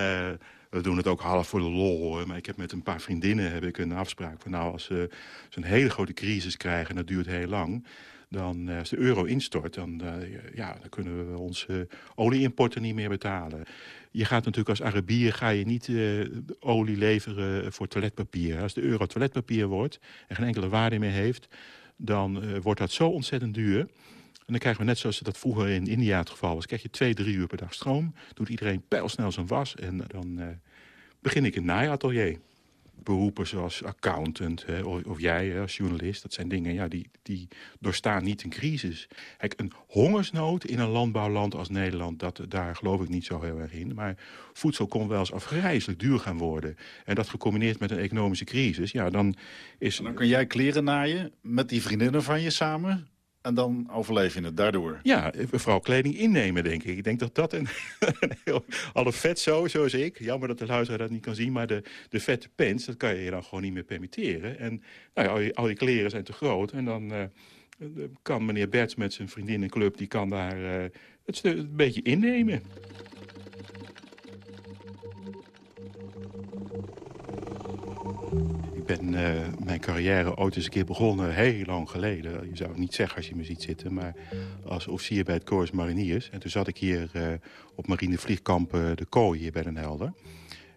we doen het ook half voor de lol, maar ik heb met een paar vriendinnen heb ik een afspraak van... nou, als ze zo'n hele grote crisis krijgen en dat duurt heel lang dan als de euro instort, dan, uh, ja, dan kunnen we onze olieimporten niet meer betalen. Je gaat natuurlijk als Arabier ga je niet uh, olie leveren voor toiletpapier. Als de euro toiletpapier wordt en geen enkele waarde meer heeft, dan wordt dat zo ontzettend duur. En dan krijgen we net zoals dat vroeger in India het geval was... krijg je twee, drie uur per dag stroom. Doet iedereen pijlsnel zijn was en dan begin ik een naaiatelier beroepen zoals accountant hè, of, of, jij hè, als journalist. Dat zijn dingen ja, die, die doorstaan niet een crisis. Kijk, een hongersnood in een landbouwland als Nederland... Dat, daar geloof ik niet zo heel erg in. Maar voedsel kon wel eens afgrijzelijk duur gaan worden. En dat gecombineerd met een economische crisis... ja, dan is... En dan kan jij kleren naaien met die vriendinnen van je samen... En dan overleef je het daardoor. Ja, vooral kleding innemen, denk ik. Ik denk dat dat een, <laughs> alle vet zo, zoals ik. Jammer dat de luisteraar dat niet kan zien. Maar de, de vette pants, dat kan je je dan gewoon niet meer permitteren. En nou ja, al, je, kleren zijn te groot. En dan uh, kan meneer Berts met zijn vriendinnenclub... die kan daar uh, het een beetje innemen. Ben uh, mijn carrière ooit eens een keer begonnen, heel lang geleden. Je zou het niet zeggen als je me ziet zitten, maar als officier bij het Corps Mariniers. En toen zat ik hier uh, op marinevliegkamp uh, De Kooi hier bij Den Helder.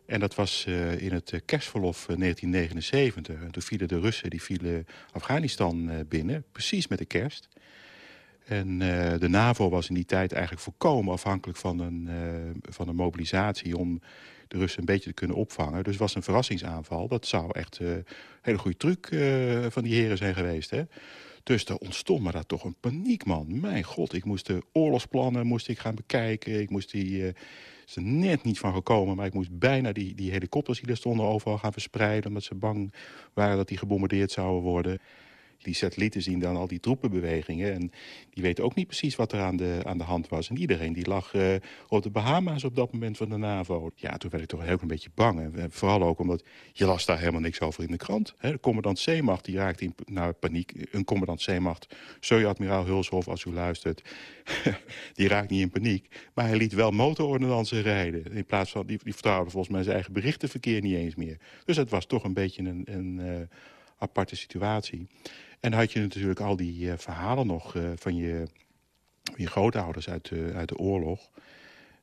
En dat was in het kerstverlof 1979. En toen vielen de Russen die vielen Afghanistan binnen, precies met de kerst. En de NAVO was in die tijd eigenlijk volkomen afhankelijk van een, van een mobilisatie... om de Russen een beetje te kunnen opvangen. Dus het was een verrassingsaanval. Dat zou echt uh, een hele goede truc uh, van die heren zijn geweest. Hè? Dus er ontstond maar daar toch een paniek, man. Mijn god, ik moest de oorlogsplannen moest ik gaan bekijken. Ik moest die... Uh, is er net niet van gekomen, maar ik moest bijna die, die helikopters die er stonden overal gaan verspreiden... omdat ze bang waren dat die gebombardeerd zouden worden die satellieten zien dan al die troepenbewegingen. En die weten ook niet precies wat er aan de, aan de hand was. En iedereen die lag uh, op de Bahama's op dat moment van de NAVO. Ja, toen werd ik toch heel een beetje bang. En eh, vooral ook omdat je las daar helemaal niks over in de krant. Hè, de commandant Zeemacht die raakte in nou, paniek. Een commandant Zeemacht, admiraal Hulshof als u luistert... <laughs> die raakt niet in paniek. Maar hij liet wel motorordonnansen rijden. In plaats van, die, die vertrouwde volgens mij zijn eigen berichtenverkeer niet eens meer. Dus het was toch een beetje een... een uh, aparte situatie. En dan had je natuurlijk al die uh, verhalen nog uh, van je, je grootouders uit de, uit de oorlog.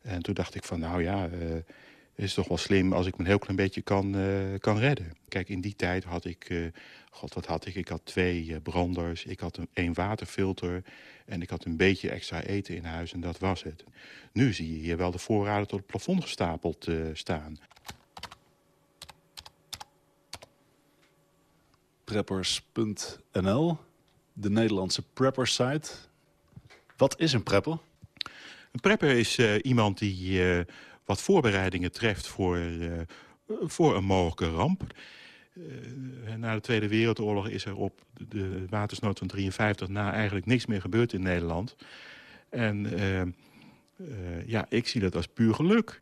En toen dacht ik van, nou ja, het is toch wel slim als ik me een heel klein beetje kan, kan redden. Kijk, in die tijd had ik, god wat had ik? Ik had twee branders, ik had een, een waterfilter en ik had een beetje extra eten in huis en dat was het. Nu zie je hier wel de voorraden tot het plafond gestapeld staan. preppers.nl, de Nederlandse prepper-site. Wat is een prepper? Een prepper is uh, iemand die uh, wat voorbereidingen treft voor, uh, voor een mogelijke ramp. na de Tweede Wereldoorlog is er op de watersnood van 53 na eigenlijk niks meer gebeurd in Nederland. En ja, ik zie dat als puur geluk.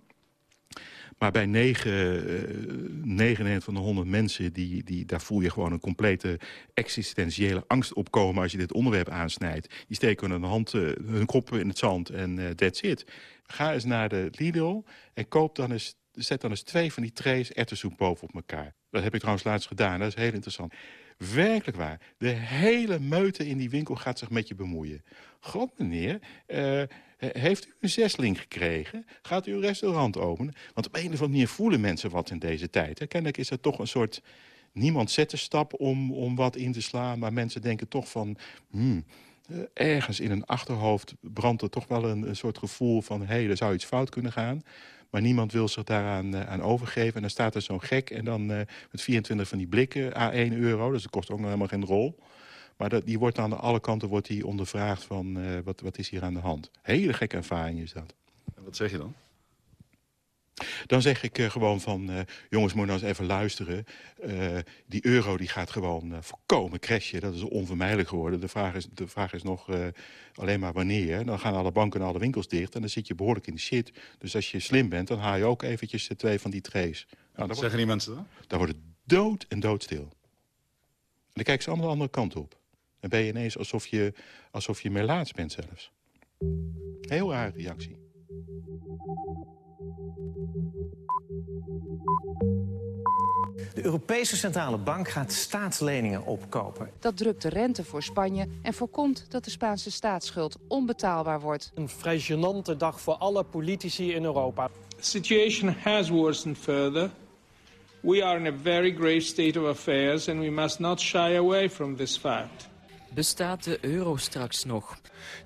Maar bij 9, 99 van de 100 mensen, die, die, daar voel je gewoon een complete existentiële angst opkomen als je dit onderwerp aansnijdt. Die steken hun, hand, hun kop in het zand en uh, that's it. Ga eens naar de Lidl en koop dan eens, zet dan eens twee van die trays boven op elkaar. Dat heb ik trouwens laatst gedaan, dat is heel interessant. Werkelijk waar. De hele meute in die winkel gaat zich met je bemoeien. God meneer, uh, heeft u een zesling gekregen? Gaat u een restaurant openen? Want op een of andere manier voelen mensen wat in deze tijd. Hè? Kennelijk is er toch een soort... Niemand zet een stap om, om wat in te slaan. Maar mensen denken toch van... Hmm, ergens in een achterhoofd brandt er toch wel een, een soort gevoel van... hé, hey, er zou iets fout kunnen gaan. Maar niemand wil zich daaraan uh, aan overgeven. En dan staat er zo'n gek en dan uh, met 24 van die blikken, A1 euro. Dus dat kost ook nog helemaal geen rol. Maar dat, die wordt aan alle kanten wordt die ondervraagd van uh, wat, wat is hier aan de hand. Hele gekke ervaring is dat. En wat zeg je dan? Dan zeg ik uh, gewoon van, uh, jongens, moet nou eens even luisteren. Uh, die euro die gaat gewoon voorkomen crashen. Dat is onvermijdelijk geworden. De vraag is, de vraag is nog alleen maar wanneer. Dan gaan alle banken en alle winkels dicht en dan zit je behoorlijk in de shit. Dus als je slim bent, dan haal je ook eventjes de twee van die trays. Nou, wat zeggen die mensen dan? Daar wordt het dood en doodstil. En dan kijken ze allemaal de andere kant op. Dan ben je ineens alsof je, alsof je melaats bent zelfs. Heel rare reactie. De Europese Centrale Bank gaat staatsleningen opkopen. Dat drukt de rente voor Spanje en voorkomt dat de Spaanse staatsschuld onbetaalbaar wordt. Een vrij gênante dag voor alle politici in Europa. The situation has worsened further. We are in a very grave state of affairs and we must not shy away from this fact. Bestaat de euro straks nog?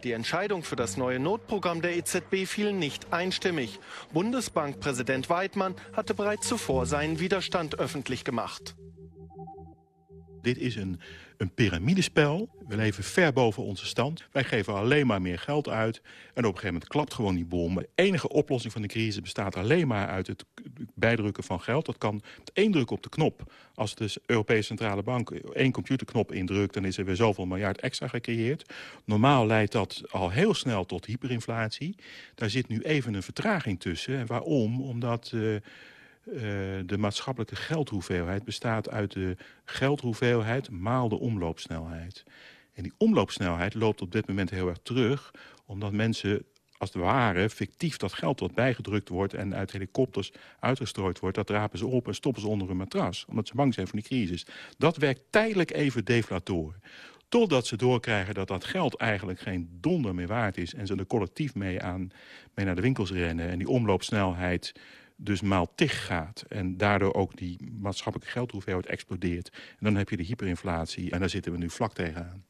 Die Entscheidung für das neue Notprogramm der EZB fiel nicht einstimmig. Bundesbankpräsident Weidmann hatte bereits zuvor seinen Widerstand öffentlich gemacht. Dit is een, een piramidespel. We leven ver boven onze stand. Wij geven alleen maar meer geld uit. En op een gegeven moment klapt gewoon die bom. De enige oplossing van de crisis bestaat alleen maar uit het bijdrukken van geld. Dat kan met één druk op de knop. Als de Europese Centrale Bank één computerknop indrukt... dan is er weer zoveel miljard extra gecreëerd. Normaal leidt dat al heel snel tot hyperinflatie. Daar zit nu even een vertraging tussen. En waarom? Omdat... Uh, de maatschappelijke geldhoeveelheid bestaat uit de geldhoeveelheid maal de omloopsnelheid. En die omloopsnelheid loopt op dit moment heel erg terug... omdat mensen als het ware fictief dat geld wat bijgedrukt wordt... en uit helikopters uitgestrooid wordt, dat rapen ze op en stoppen ze onder een matras. Omdat ze bang zijn voor die crisis. Dat werkt tijdelijk even deflatoren. Totdat ze doorkrijgen dat dat geld eigenlijk geen donder meer waard is... en ze er collectief mee, aan, mee naar de winkels rennen... en die omloopsnelheid dus maal tig gaat. En daardoor ook die maatschappelijke geldhoeveelheid explodeert. En dan heb je de hyperinflatie en daar zitten we nu vlak tegenaan.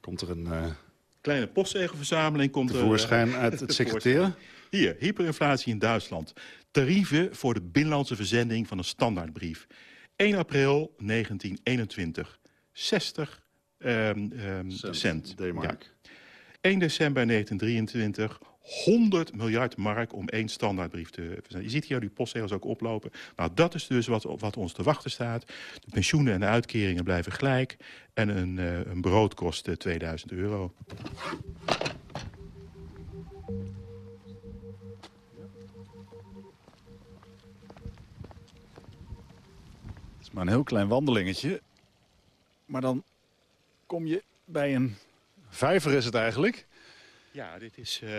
Komt er een... Uh... Kleine postzegelverzameling komt tevoorschijn er, uit <laughs> het secretaire. Hier, hyperinflatie in Duitsland. Tarieven voor de binnenlandse verzending van een standaardbrief. 1 april 1921. 60 um, um, cent. cent. Ja. 1 december 1923 100 miljard mark om één standaardbrief te verzenden. Je ziet hier die postzegels ook oplopen. Nou, dat is dus wat, wat ons te wachten staat. De pensioenen en de uitkeringen blijven gelijk. En een, uh, een brood kost 2000 eh, euro. Het is maar een heel klein wandelingetje. Maar dan kom je bij een vijver is het eigenlijk... Ja, dit, is, uh,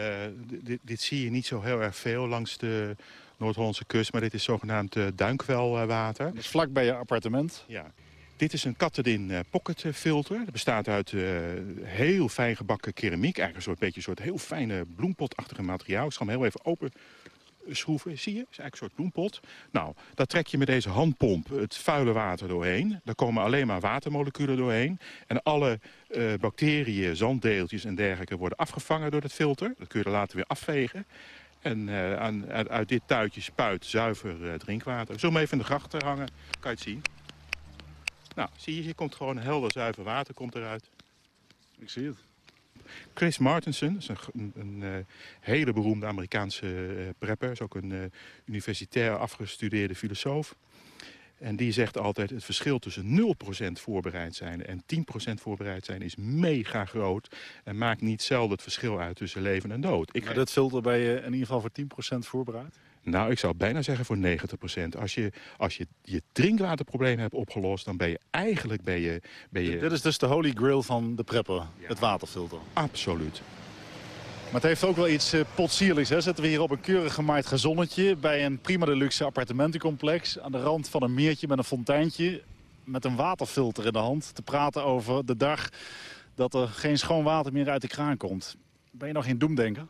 dit, dit, zie je niet zo heel erg veel langs de Noord-Hollandse kust. Maar dit is zogenaamd uh, duinkwelwater. Dat is vlak bij je appartement? Ja. Dit is een Katedin uh, pocket filter. Dat bestaat uit heel fijn gebakken keramiek. Eigenlijk een soort, beetje een soort heel fijne bloempotachtige materiaal. Ik zal hem heel even open schroeven, zie je? Dat is eigenlijk een soort bloempot. Nou, daar trek je met deze handpomp het vuile water doorheen. Daar komen alleen maar watermoleculen doorheen. En alle uh, bacteriën, zanddeeltjes en dergelijke worden afgevangen door het filter. Dat kun je er later weer afvegen. En uh, aan, uit dit tuitje spuit zuiver uh, drinkwater. Zullen we even in de gracht hangen? Kan je het zien? Nou, zie je, hier komt gewoon helder zuiver water komt eruit. Ik zie het. Chris Martensen, is een, een, een hele beroemde Amerikaanse uh, prepper. Is ook een uh, universitair afgestudeerde filosoof. En die zegt altijd, het verschil tussen 0% voorbereid zijn en 10% voorbereid zijn is mega groot. En maakt niet zelden het verschil uit tussen leven en dood. Ik maar dat filter ben je in ieder geval voor 10% voorbereid? Nou, ik zou bijna zeggen voor 90%. Als je, als je je drinkwaterprobleem hebt opgelost, dan ben je eigenlijk... Ben je, ben je... Dit is dus de holy grail van de prepper, het waterfilter. Absoluut. Maar het heeft ook wel iets uh, potsierlijks. Hè? Zitten we hier op een keurig gemaaid gezonnetje... bij een prima deluxe appartementencomplex... aan de rand van een meertje met een fonteintje... met een waterfilter in de hand... te praten over de dag dat er geen schoon water meer uit de kraan komt. Ben je nog geen doemdenker?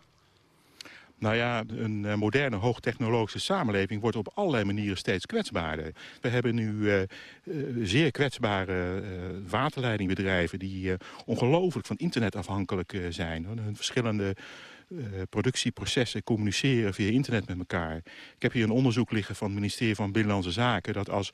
Nou ja, een eh, moderne hoogtechnologische samenleving wordt op allerlei manieren steeds kwetsbaarder. We hebben nu uh, zeer kwetsbare uh, waterleidingbedrijven die ongelooflijk van internet afhankelijk zijn. Hun verschillende uh, productieprocessen communiceren via internet met elkaar. Ik heb hier een onderzoek liggen van het ministerie van Binnenlandse Zaken... dat als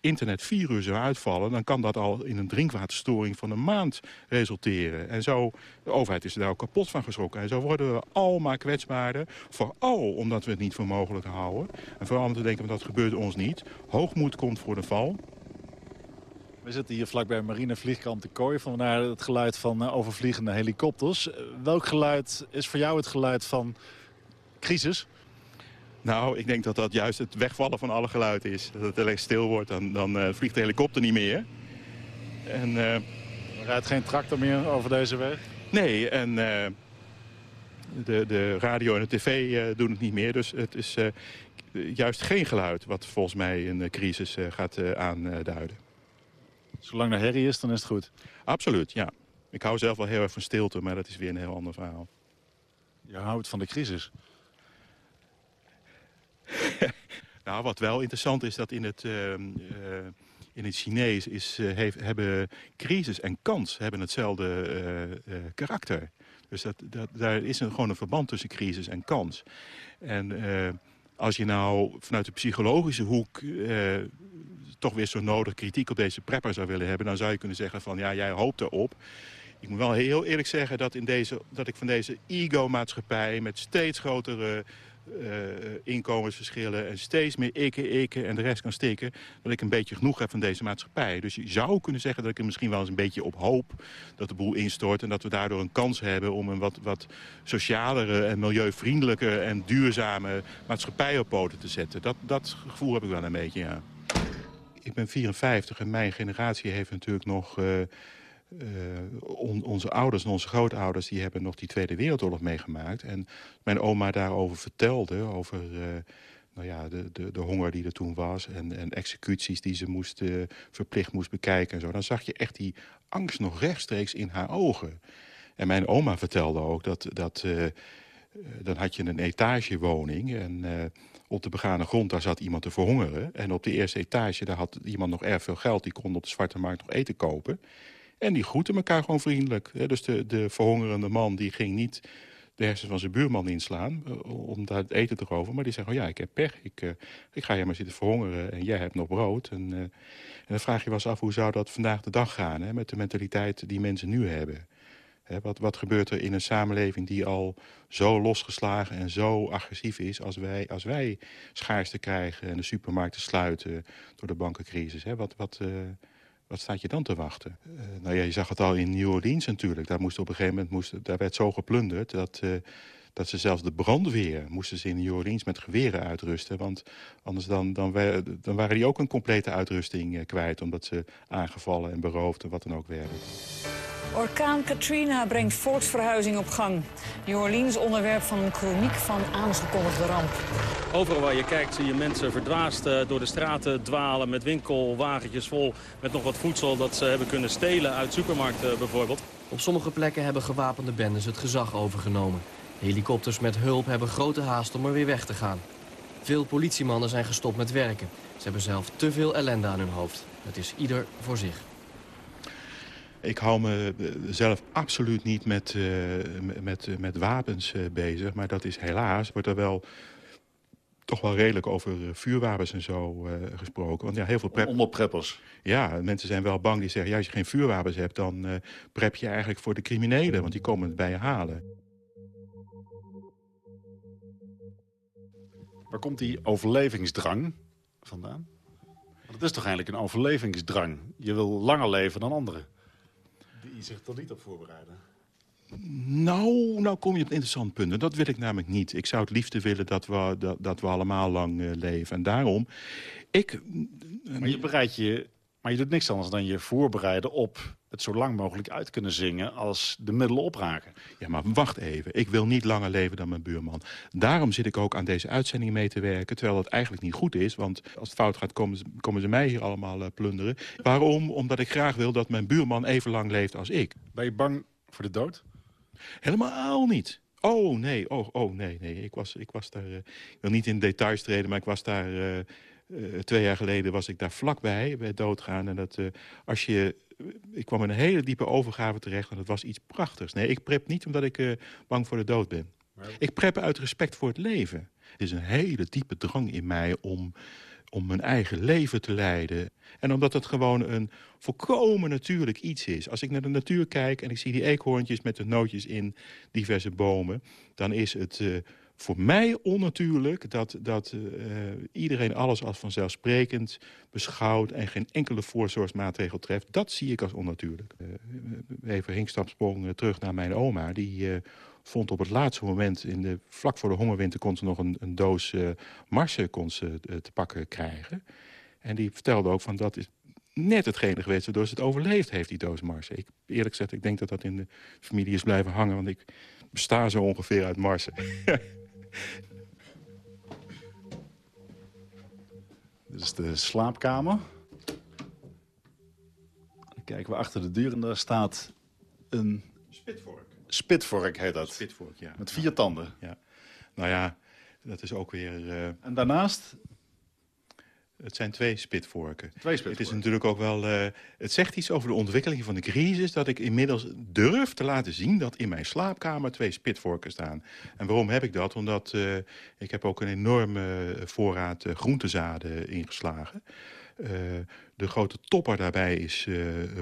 internet vier uur zou uitvallen... dan kan dat al in een drinkwaterstoring van een maand resulteren. En zo, de overheid is er daar ook kapot van geschrokken. En zo worden we allemaal kwetsbaarder. Vooral omdat we het niet voor mogelijk houden. En vooral om te denken, dat gebeurt ons niet. Hoogmoed komt voor de val. We zitten hier vlakbij Marine Vliegkamp de Kooi. Vandaar het geluid van uh, overvliegende helikopters. Uh, welk geluid is voor jou het geluid van crisis? Nou, ik denk dat dat juist het wegvallen van alle geluid is. Dat het echt stil wordt, dan, dan uh, vliegt de helikopter niet meer. En, er rijdt geen tractor meer over deze weg? Nee, en de, de radio en de tv doen het niet meer. Dus het is juist geen geluid wat volgens mij een crisis gaat aanduiden. Zolang er herrie is, dan is het goed? Absoluut, ja. Ik hou zelf wel heel erg van stilte, maar dat is weer een heel ander verhaal. Je houdt van de crisis? <laughs> nou, wat wel interessant is, dat in het, uh, uh, in het Chinees is, uh, heeft, hebben crisis en kans hebben hetzelfde karakter. Dus dat, dat, daar is een, gewoon een verband tussen crisis en kans. En als je nou vanuit de psychologische hoek toch weer zo nodig kritiek op deze prepper zou willen hebben... dan zou je kunnen zeggen van ja, jij hoopt erop. ik moet wel heel eerlijk zeggen dat, in deze, dat ik van deze ego-maatschappij... met steeds grotere uh, inkomensverschillen en steeds meer ikke, ikke en de rest kan steken... dat ik een beetje genoeg heb van deze maatschappij. Dus je zou kunnen zeggen dat ik er misschien wel eens een beetje op hoop... dat de boel instort en dat we daardoor een kans hebben... om een wat, wat socialere en milieuvriendelijke en duurzame maatschappij op poten te zetten. Dat, dat gevoel heb ik wel een beetje, ja. Ik ben 54 en mijn generatie heeft natuurlijk nog... Uh, uh, onze ouders en onze grootouders die hebben nog die Tweede Wereldoorlog meegemaakt. En mijn oma daarover vertelde, over uh, nou ja, de, de, de, honger die er toen was... en, en executies die ze moest, verplicht moest bekijken en zo. Dan zag je echt die angst nog rechtstreeks in haar ogen. En mijn oma vertelde ook dat... dat dan had je een etagewoning en op de begane grond daar zat iemand te verhongeren. En op de eerste etage daar had iemand nog erg veel geld. Die kon op de zwarte markt nog eten kopen. En die groeten elkaar gewoon vriendelijk. Dus de, de verhongerende man die ging niet de hersens van zijn buurman inslaan... Eh, om daar eten te roven. Maar die zei, oh ja, ik heb pech. Ik, uh, ik ga hier maar zitten verhongeren en jij hebt nog brood. En, uh, en dan vraag je eens af, hoe zou dat vandaag de dag gaan... Hè, met de mentaliteit die mensen nu hebben. Wat, wat gebeurt er in een samenleving die al zo losgeslagen en zo agressief is... als wij, als wij schaarste krijgen en de supermarkten sluiten door de bankencrisis? Wat... wat wat staat je dan te wachten? Uh, nou ja, je zag het al in New Orleans natuurlijk. Daar, moest op een gegeven moment daar werd zo geplunderd... dat, uh, dat ze zelfs de brandweer moesten ze in New Orleans met geweren uitrusten. Want anders dan, dan, dan waren die ook een complete uitrusting uh, kwijt... omdat ze aangevallen en beroofd en wat dan ook werden. Orkaan Katrina brengt volksverhuizing op gang. New Orleans onderwerp van een chroniek van aangekondigde ramp. Overal waar je kijkt zie je mensen verdwaasd eh, door de straten dwalen... met winkelwagentjes vol met nog wat voedsel dat ze hebben kunnen stelen uit supermarkten bijvoorbeeld. Op sommige plekken hebben gewapende bendes het gezag overgenomen. Helikopters met hulp hebben grote haast om er weer weg te gaan. Veel politiemannen zijn gestopt met werken. Ze hebben zelf te veel ellende aan hun hoofd. Het is ieder voor zich. Ik hou me eh, zelf absoluut niet met, uh, met, uh, met wapens uh, bezig. Maar dat is helaas, wordt er wel toch wel redelijk over vuurwapens en zo gesproken. Want ja, heel veel prep... Onderpreppers. Ja, mensen zijn wel bang die zeggen... Ja, als je geen vuurwapens hebt, dan prep je eigenlijk voor de criminelen. Want die komen het bij je halen. Waar komt die overlevingsdrang vandaan? Want het is toch eigenlijk een overlevingsdrang? Je wil langer leven dan anderen die zich er niet op voorbereiden? Nou, nou kom je op een interessant punt. En dat wil ik namelijk niet. Ik zou het liefst willen dat we, dat, dat we allemaal lang uh, leven. En daarom, ik... Maar je bereidt je... Maar je doet niks anders dan je voorbereiden op het zo lang mogelijk uit kunnen zingen als de middelen opraken. Ja, maar wacht even. Ik wil niet langer leven dan mijn buurman. Daarom zit ik ook aan deze uitzending mee te werken, terwijl dat eigenlijk niet goed is. Want als het fout gaat, komen ze, komen ze mij hier allemaal uh, plunderen. Waarom? Omdat ik graag wil dat mijn buurman even lang leeft als ik. Ben je bang voor de dood? Helemaal niet. Oh, nee. Oh, oh nee, nee. Ik was, ik was daar... Uh, ik wil niet in details treden, maar ik was daar... Uh, uh, twee jaar geleden was ik daar vlakbij, bij doodgaan. En dat als je ik kwam in een hele diepe overgave terecht en het was iets prachtigs. Nee, ik prep niet omdat ik uh, bang voor de dood ben. Ik prep uit respect voor het leven. Er is een hele diepe drang in mij om, om mijn eigen leven te leiden. En omdat het gewoon een volkomen natuurlijk iets is. Als ik naar de natuur kijk en ik zie die eekhoorntjes met de nootjes in diverse bomen... dan is het... Voor mij onnatuurlijk dat, dat uh, iedereen alles als vanzelfsprekend beschouwt... en geen enkele voorzorgsmaatregel treft. Dat zie ik als onnatuurlijk. Uh, even hinkstapsprong uh, terug naar mijn oma. Die vond op het laatste moment, in de, vlak voor de hongerwinter... kon ze nog een, een doos marsen kon ze, te pakken krijgen. En die vertelde ook van dat is net hetgene geweest waardoor ze het overleefd heeft, die doos marsen. Ik, eerlijk gezegd, ik denk dat dat in de familie is blijven hangen... want ik besta zo ongeveer uit marsen. <laughs> Dit is de slaapkamer. Dan kijken we achter de deur en daar staat een... Spitvork. Spitvork heet dat. Spitvork, ja. Met vier tanden. Ja. Nou ja, dat is ook weer... Uh... En daarnaast het zijn twee spitvorken. Twee spitvorken. Het is natuurlijk ook wel... Uh, het zegt iets over de ontwikkeling van de crisis... dat ik inmiddels durf te laten zien dat in mijn slaapkamer twee spitvorken staan. En waarom heb ik dat? Omdat uh, ik heb ook een enorme voorraad uh, groentezaden ingeslagen. De grote topper daarbij is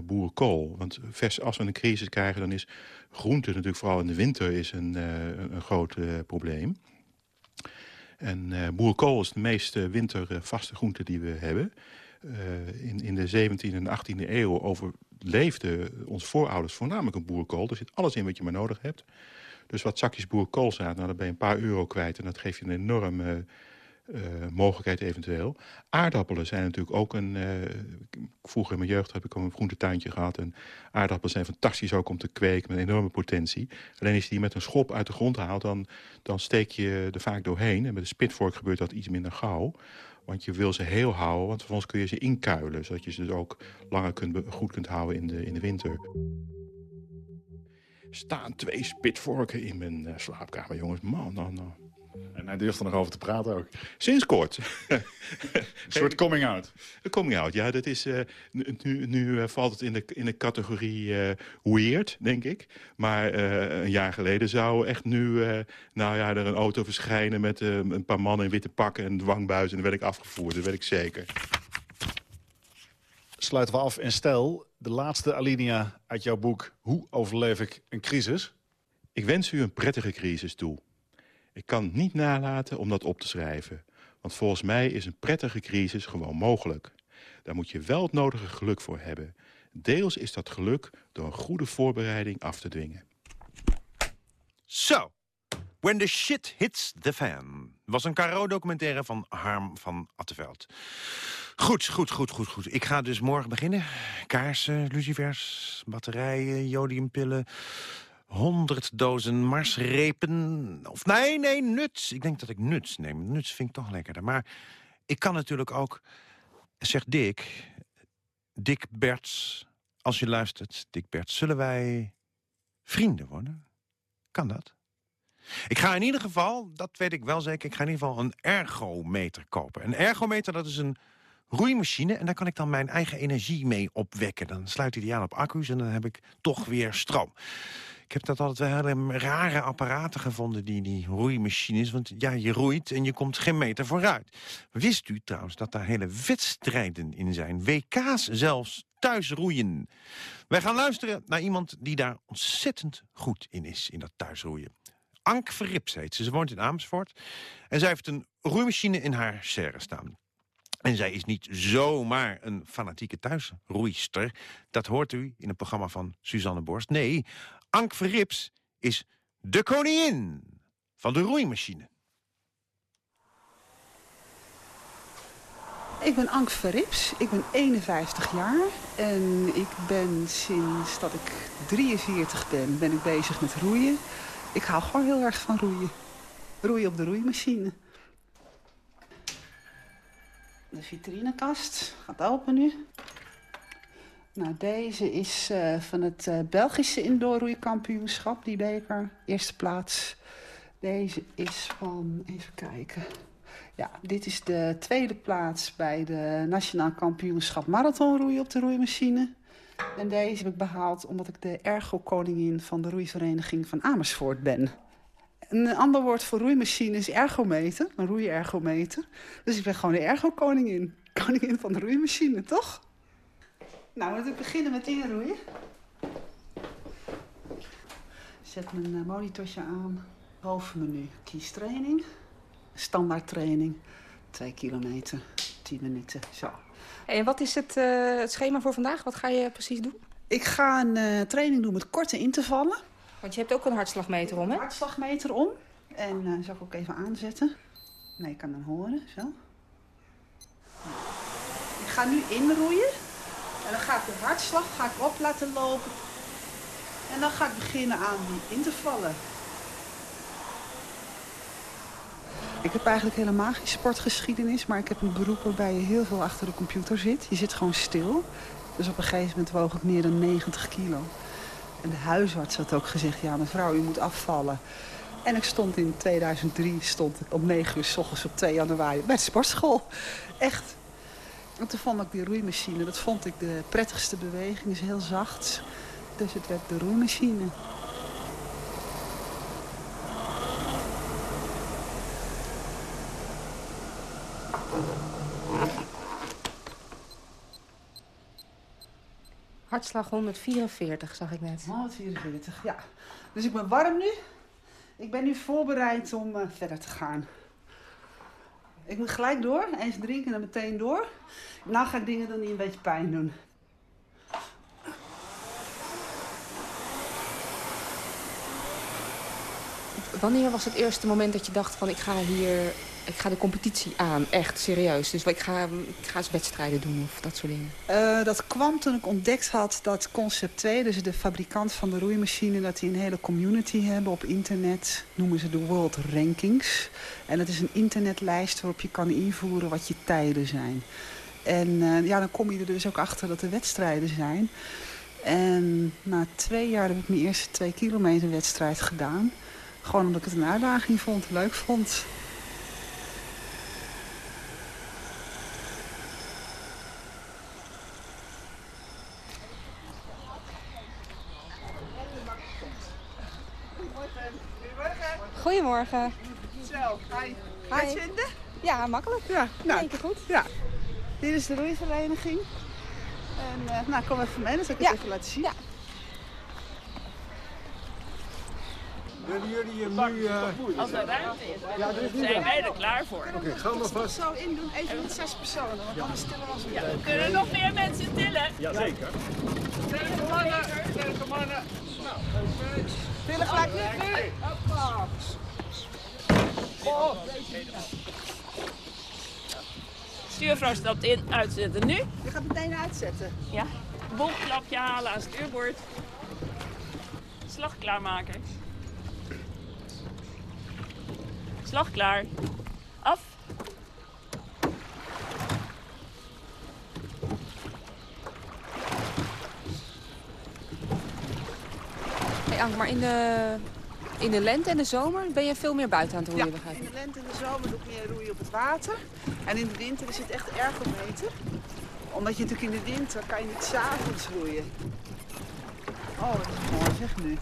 boerenkool. Want vers, als we een crisis krijgen, dan is groente natuurlijk vooral in de winter is een, een groot probleem. En boerenkool is de meest wintervaste groente die we hebben. in, in de 17e en 18e eeuw overleefden onze voorouders voornamelijk een boerenkool. Er zit alles in wat je maar nodig hebt. Dus wat zakjes boerenkoolzaad, nou, dan ben je een paar euro kwijt... en dat geeft je een enorme uh, mogelijkheid eventueel. Aardappelen zijn natuurlijk ook een... Uh, vroeger in mijn jeugd heb ik een groentetuintje gehad... en aardappelen zijn fantastisch ook om te kweken met enorme potentie. Alleen als je die met een schop uit de grond haalt... dan, dan steek je er vaak doorheen. En met een spitvork gebeurt dat iets minder gauw. Want je wil ze heel houden, want vervolgens kun je ze inkuilen... zodat je ze dus ook langer kunt, goed kunt houden in de, in de winter staan twee spitvorken in mijn uh, slaapkamer, jongens. Man, nou, nou. En hij durft er nog over te praten ook. Sinds kort. <laughs> een soort coming out. Een coming out, ja. Dat is, uh, nu nu uh, valt het in de, in de categorie weird, denk ik. Maar een jaar geleden zou echt nu nou ja, er een auto verschijnen... met een paar mannen in witte pakken en dwangbuizen. En dan werd ik afgevoerd, dat weet ik zeker. Sluiten we af in stijl de laatste alinea uit jouw boek... Hoe overleef ik een crisis? Ik wens u een prettige crisis toe. Ik kan niet nalaten om dat op te schrijven. Want volgens mij is een prettige crisis gewoon mogelijk. Daar moet je wel het nodige geluk voor hebben. Deels is dat geluk door een goede voorbereiding af te dwingen. Zo, When the Shit Hits the Fan was een Caro-documentaire van Harm van Atteveld. Goed, goed, goed, goed, goed. Ik ga dus morgen beginnen. Kaarsen, lucifers, batterijen, jodiumpillen... honderd dozen marsrepen. Of nee, nee, nuts. Ik denk dat ik nuts neem. Nuts vind ik toch lekkerder. Maar ik kan natuurlijk ook... Zegt Dick, Dick Berts, als je luistert, Dick Berts... zullen wij vrienden worden? Kan dat? Ik ga in ieder geval, dat weet ik wel zeker... ik ga in ieder geval een ergometer kopen. Een ergometer, dat is een roeimachine en daar kan ik dan mijn eigen energie mee opwekken. Dan sluit hij die aan op accu's en dan heb ik toch weer stroom. Ik heb dat altijd wel hele rare apparaten gevonden, die, die roeimachines. Want ja, je roeit en je komt geen meter vooruit. Wist u trouwens dat daar hele wedstrijden in zijn? WK's zelfs, thuis roeien. Wij gaan luisteren naar iemand die daar ontzettend goed in is, in dat thuisroeien. Ank Verrips heet ze. Ze woont in Amersfoort. En zij heeft een roeimachine in haar serre staan. En zij is niet zomaar een fanatieke thuisroeister. Dat hoort u in het programma van Suzanne Borst. Nee, Ank Verrips is de koningin van de roeimachine. Ik ben Ank Verrips, ik ben 51 jaar en ik ben sinds dat ik 43 ben, ben ik bezig met roeien. Ik hou gewoon heel erg van roeien. Roeien op de roeimachine. De vitrinekast gaat open nu. Nou, deze is uh, van het uh, Belgische indoorroeikampioenschap, die beker. Eerste plaats. Deze is van, even kijken. Ja, dit is de tweede plaats bij de Nationaal Kampioenschap Marathonroeien op de roeimachine. En deze heb ik behaald omdat ik de ergo-koningin van de roeivereniging van Amersfoort ben. Een ander woord voor roeimachine is ergometer, een roeiergometer. Dus ik ben gewoon de ergo-koningin. <laughs> Koningin van de roeimachine, toch? Nou, laten we beginnen met inroeien. Zet mijn eh, monitorje aan. Hoofdmenu, kies-training. Standaard training, 2 kilometer, 10 minuten, zo. En wat is het, uh, het schema voor vandaag? Wat ga je precies doen? Ik ga een uh, training doen met korte intervallen. Want je hebt ook een hartslagmeter om, hè? Een hartslagmeter om. En uh, zal ik ook even aanzetten. Nee, je kan hem horen, zo. Ik ga nu inroeien. En dan ga ik de hartslag ga ik op laten lopen. En dan ga ik beginnen aan die intervallen. Ik heb eigenlijk helemaal geen sportgeschiedenis, maar ik heb een beroep waarbij je heel veel achter de computer zit. Je zit gewoon stil. Dus op een gegeven moment woog ik meer dan 90 kilo. En de huisarts had ook gezegd, ja mevrouw, u moet afvallen. En ik stond in 2003 stond ik om 9 uur s ochtends op 2 januari bij de sportschool. Echt. En toen vond ik die roeimachine, dat vond ik de prettigste beweging. is heel zacht. Dus het werd de roeimachine. Hartslag 144, zag ik net. 144, ja. Dus ik ben warm nu. Ik ben nu voorbereid om eh, verder te gaan. Ik moet gelijk door, eens drinken en dan meteen door. Nou ga ik dingen doen die een beetje pijn doen. Wanneer was het eerste moment dat je dacht van ik ga hier, ik ga de competitie aan, echt serieus. Dus ik ga, ik ga eens wedstrijden doen of dat soort dingen. Eh, dat kwam toen ik ontdekt had dat Concept 2, dus de fabrikant van de roeimachine... dat die een hele community hebben op internet. Noemen ze de World Rankings. En dat is een internetlijst waarop je kan invoeren wat je tijden zijn. En eh, ja, dan kom je er dus ook achter dat er wedstrijden zijn. En na twee jaar heb ik mijn eerste twee kilometer wedstrijd gedaan. Gewoon omdat ik het een uitdaging vond, leuk vond. Goedemorgen. Zo, hi. Hi. Vinden? Ja, makkelijk. Ja, nou, Eén keer goed. Ja. Dit is de roeivereniging. En uh, nou, kom even mee, dan zal ik het even laten zien. Ja. Willen jullie hem nu... Uh... Als er ruimte is, ja, er is zijn wij er klaar voor. Oké, okay, gaan we vast. zo in doen, even met zes personen, want anders tillen we ons ja, We kunnen nog meer mensen tillen. Jazeker. Sterke mannen, sterke mannen. Nou, tillen gelijk nu. nu. Hoppa. Oh. Stuurvrouw stapt in, uitzetten nu. Je gaat meteen uitzetten. Ja. Bolklapje halen aan stuurbord. Slag klaarmaken. Slag klaar. Af. Maar in de, in de lente en de zomer ben je veel meer buiten aan het roeien, Ja, begrijp in de lente en de zomer doe ik meer roeien op het water. En in de winter is het echt ergometer. Omdat je natuurlijk in de winter kan je niet s'avonds roeien. Oh, dat is mooi zeg nu.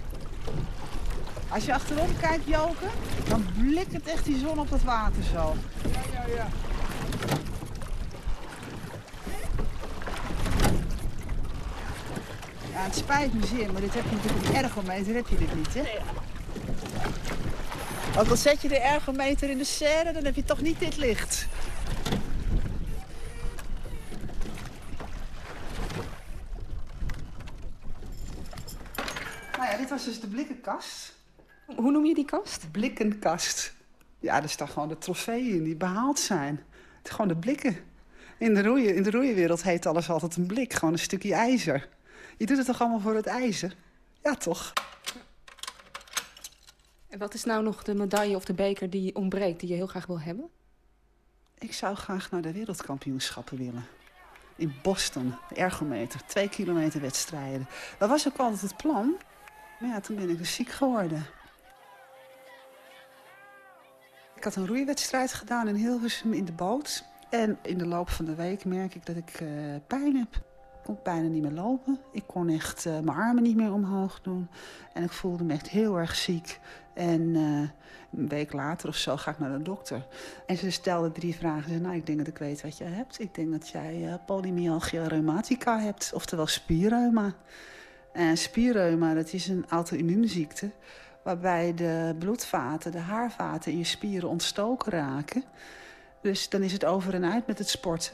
Als je achterom kijkt, Joke, dan blikt echt die zon op het water zo. Ja, ja, ja. Ja, het spijt me zeer, maar dit heb je natuurlijk een ergometer, heb je dit niet, hè? Want dan zet je de ergometer in de serre, dan heb je toch niet dit licht. Nou ja, dit was dus de blikkenkast. Hoe noem je die kast? Blikkenkast. Ja, er staan gewoon de trofeeën in die behaald zijn. Het is gewoon de blikken. In de, roeien, in de roeienwereld heet alles altijd een blik. Gewoon een stukje ijzer. Je doet het toch allemaal voor het ijzer? Ja, toch? En wat is nou nog de medaille of de beker die ontbreekt, die je heel graag wil hebben? Ik zou graag naar de wereldkampioenschappen willen. In Boston, de ergometer. Twee kilometer wedstrijden. Dat was ook altijd het plan. Maar ja, toen ben ik dus ziek geworden. Ik had een roeiwedstrijd gedaan in Hilversum in de boot. En in de loop van de week merk ik dat ik eh, pijn heb. Ik kon bijna niet meer lopen. Ik kon echt eh, mijn armen niet meer omhoog doen. En ik voelde me echt heel erg ziek. En eh, een week later of zo ga ik naar de dokter. En ze stelde drie vragen. Ze zei, nou, ik denk dat ik weet wat je hebt. Ik denk dat jij eh, polymyalgia rheumatica hebt, oftewel spierreuma. En spierreuma, dat is een auto-immuunziekte... waarbij de bloedvaten, de haarvaten in je spieren ontstoken raken. Dus dan is het over en uit met het sporten.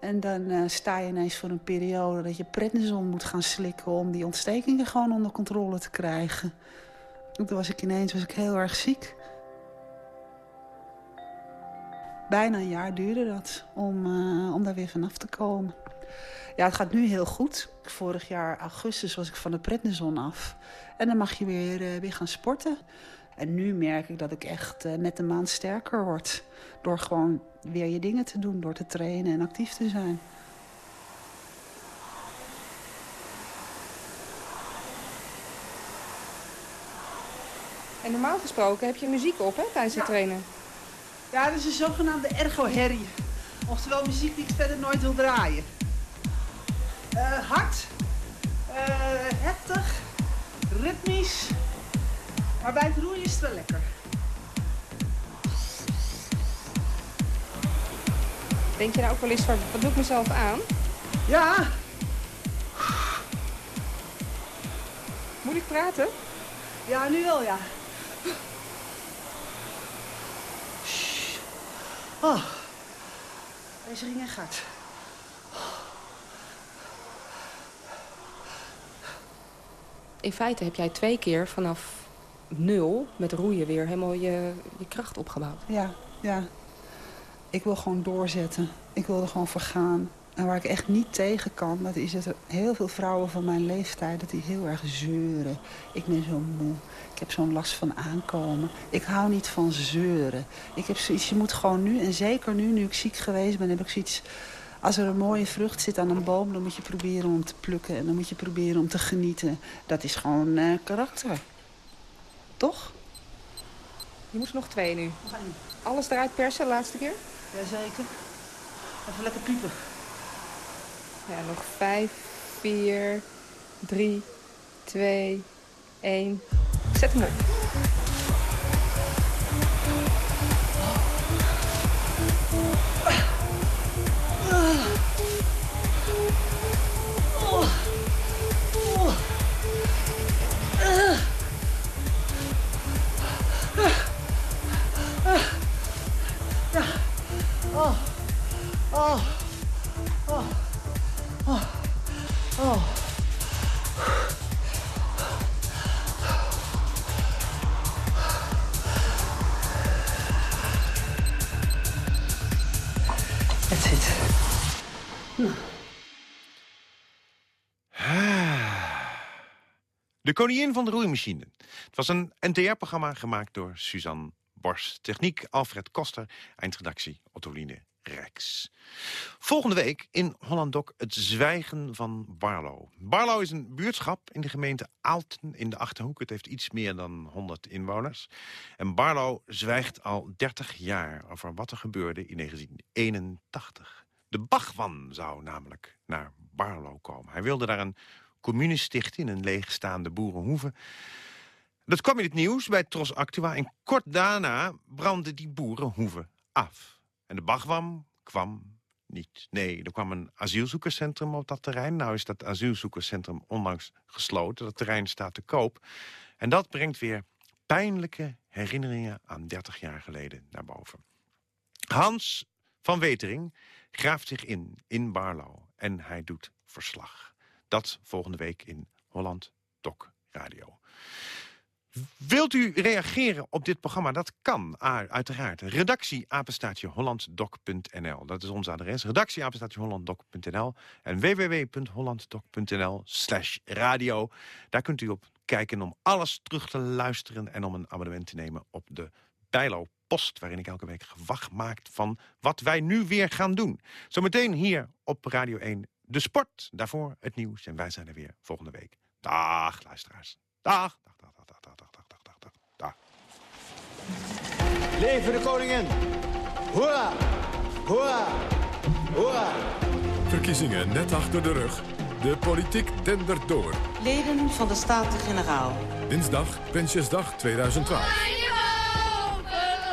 En dan eh, sta je ineens voor een periode dat je prednison moet gaan slikken... om die ontstekingen gewoon onder controle te krijgen. En toen was ik ineens was ik heel erg ziek. Bijna een jaar duurde dat om, eh, om daar weer vanaf te komen. Ja, het gaat nu heel goed. Vorig jaar augustus was ik van de prednison af. En dan mag je weer, eh, weer gaan sporten. En nu merk ik dat ik echt eh, met de maand sterker word. Door gewoon weer je dingen te doen, door te trainen en actief te zijn. En normaal gesproken heb je muziek op hè, tijdens het trainen. Ja, dat is een zogenaamde ergo-herrie. Oftewel muziek die ik verder nooit wil draaien. Eh, hard, eh, heftig, ritmisch. Maar bij het roeien is het wel lekker. Denk je nou ook wel eens van, wat doe ik mezelf aan? Ja. Moet ik praten? Ja, nu wel, ja. Oh, deze ring en gat. In feite heb jij twee keer vanaf nul met roeien weer helemaal je, kracht opgebouwd. Ja, ja. Ik wil gewoon doorzetten. Ik wil er gewoon voor gaan. En waar ik echt niet tegen kan, dat is dat er heel veel vrouwen van mijn leeftijd... dat die heel erg zeuren. Ik ben zo moe. Ik heb zo'n last van aankomen. Ik hou niet van zeuren. Ik heb zoiets, je moet gewoon nu, en zeker nu, nu ik ziek geweest ben... heb ik zoiets, als er een mooie vrucht zit aan een boom... dan moet je proberen om te plukken en dan moet je proberen om te genieten. Dat is gewoon eh, karakter. Toch? Je moet er nog twee nu. Alles eruit persen, de laatste keer? Jazeker. Even lekker piepen. Ja, nog vijf, vier, drie, twee, één. Zet hem op. It. De koningin van de roeimachine. Het was een NTR-programma gemaakt door Suzanne Bors. Techniek Alfred Koster. Eindredactie Ottoline Rex. Volgende week in Holland Doc het zwijgen van Barlo. Barlo is een buurtschap in de gemeente Aalten in de Achterhoek. Het heeft iets meer dan 100 inwoners. En Barlo zwijgt al 30 jaar over wat er gebeurde in 1981. De Bachwan zou namelijk naar Barlo komen. Hij wilde daar een commune stichten in een leegstaande boerenhoeve. Dat kwam in het nieuws bij Tros Actua en kort daarna brandde die boerenhoeve af. En de Bagwam kwam niet. Nee, er kwam een asielzoekerscentrum op dat terrein. Nou is dat asielzoekerscentrum onlangs gesloten. Dat terrein staat te koop. En dat brengt weer pijnlijke herinneringen aan 30 jaar geleden naar boven. Hans van Wetering graaft zich in, in Barlo. En hij doet verslag. Dat volgende week in Holland Doc Radio. Wilt u reageren op dit programma? Dat kan, uiteraard. Redactie. Dat is ons adres. Redactie en www.hollanddoc.nl slash radio. Daar kunt u op kijken om alles terug te luisteren... en om een abonnement te nemen op de Bijlo Post... waarin ik elke week gewacht maak van wat wij nu weer gaan doen. Zometeen hier op Radio 1 de sport. Daarvoor het nieuws en wij zijn er weer volgende week. Dag, luisteraars. Dag, dag, dag, dag, dag, dag, dag. Leven de koningin! Hoera! Hoera! Hoera! Verkiezingen net achter de rug. De politiek dendert door. Leden van de Staten-Generaal. Dinsdag, Prinsjesdag 2012.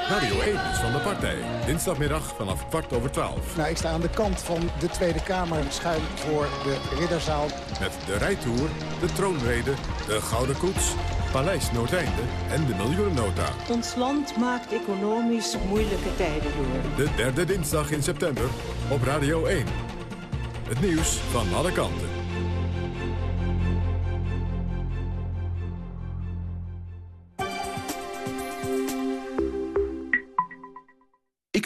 Radio 1 is van de partij. Dinsdagmiddag vanaf kwart over twaalf. Nou, ik sta aan de kant van de Tweede Kamer, schuin voor de Ridderzaal. Met de rijtour, de troonrede, de Gouden Koets, Paleis Noordeinde en de miljoenennota. Ons land maakt economisch moeilijke tijden door. De derde dinsdag in september op Radio 1. Het nieuws van alle kanten.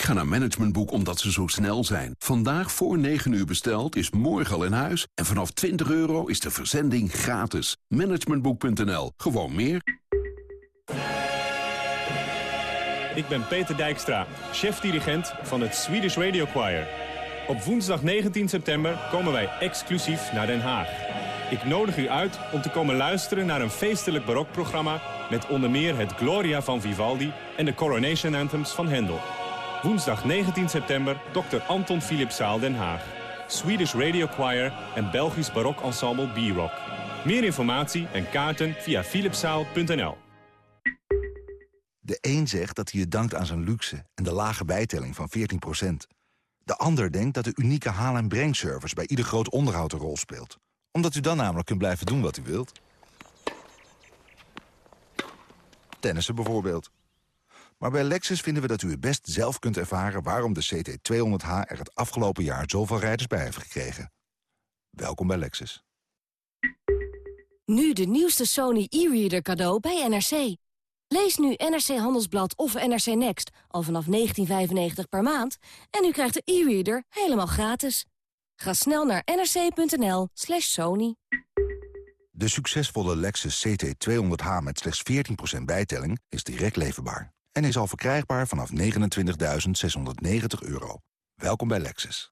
Ga naar Managementboek omdat ze zo snel zijn. Vandaag voor 9 uur besteld is morgen al in huis. En vanaf 20 euro is de verzending gratis. Managementboek.nl. Gewoon meer. Ik ben Peter Dijkstra, chef-dirigent van het Swedish Radio Choir. Op woensdag 19 september komen wij exclusief naar Den Haag. Ik nodig u uit om te komen luisteren naar een feestelijk barokprogramma... met onder meer het Gloria van Vivaldi en de Coronation Anthems van Hendel. Woensdag 19 september, Dr. Anton Philipszaal Den Haag. Swedish Radio Choir en Belgisch barok ensemble B-Rock. Meer informatie en kaarten via philipszaal.nl. De een zegt dat hij het dankt aan zijn luxe en de lage bijtelling van 14%. De ander denkt dat de unieke haal- en brengservice bij ieder groot onderhoud een rol speelt. Omdat u dan namelijk kunt blijven doen wat u wilt. Tennissen bijvoorbeeld. Maar bij Lexus vinden we dat u het best zelf kunt ervaren... waarom de CT200H er het afgelopen jaar zoveel rijders bij heeft gekregen. Welkom bij Lexus. Nu de nieuwste Sony e-reader cadeau bij NRC. Lees nu NRC Handelsblad of NRC Next al vanaf 19,95 per maand... en u krijgt de e-reader helemaal gratis. Ga snel naar nrc.nl slash sony. De succesvolle Lexus CT200H met slechts 14% bijtelling is direct leverbaar. En is al verkrijgbaar vanaf 29.690 euro. Welkom bij Lexus.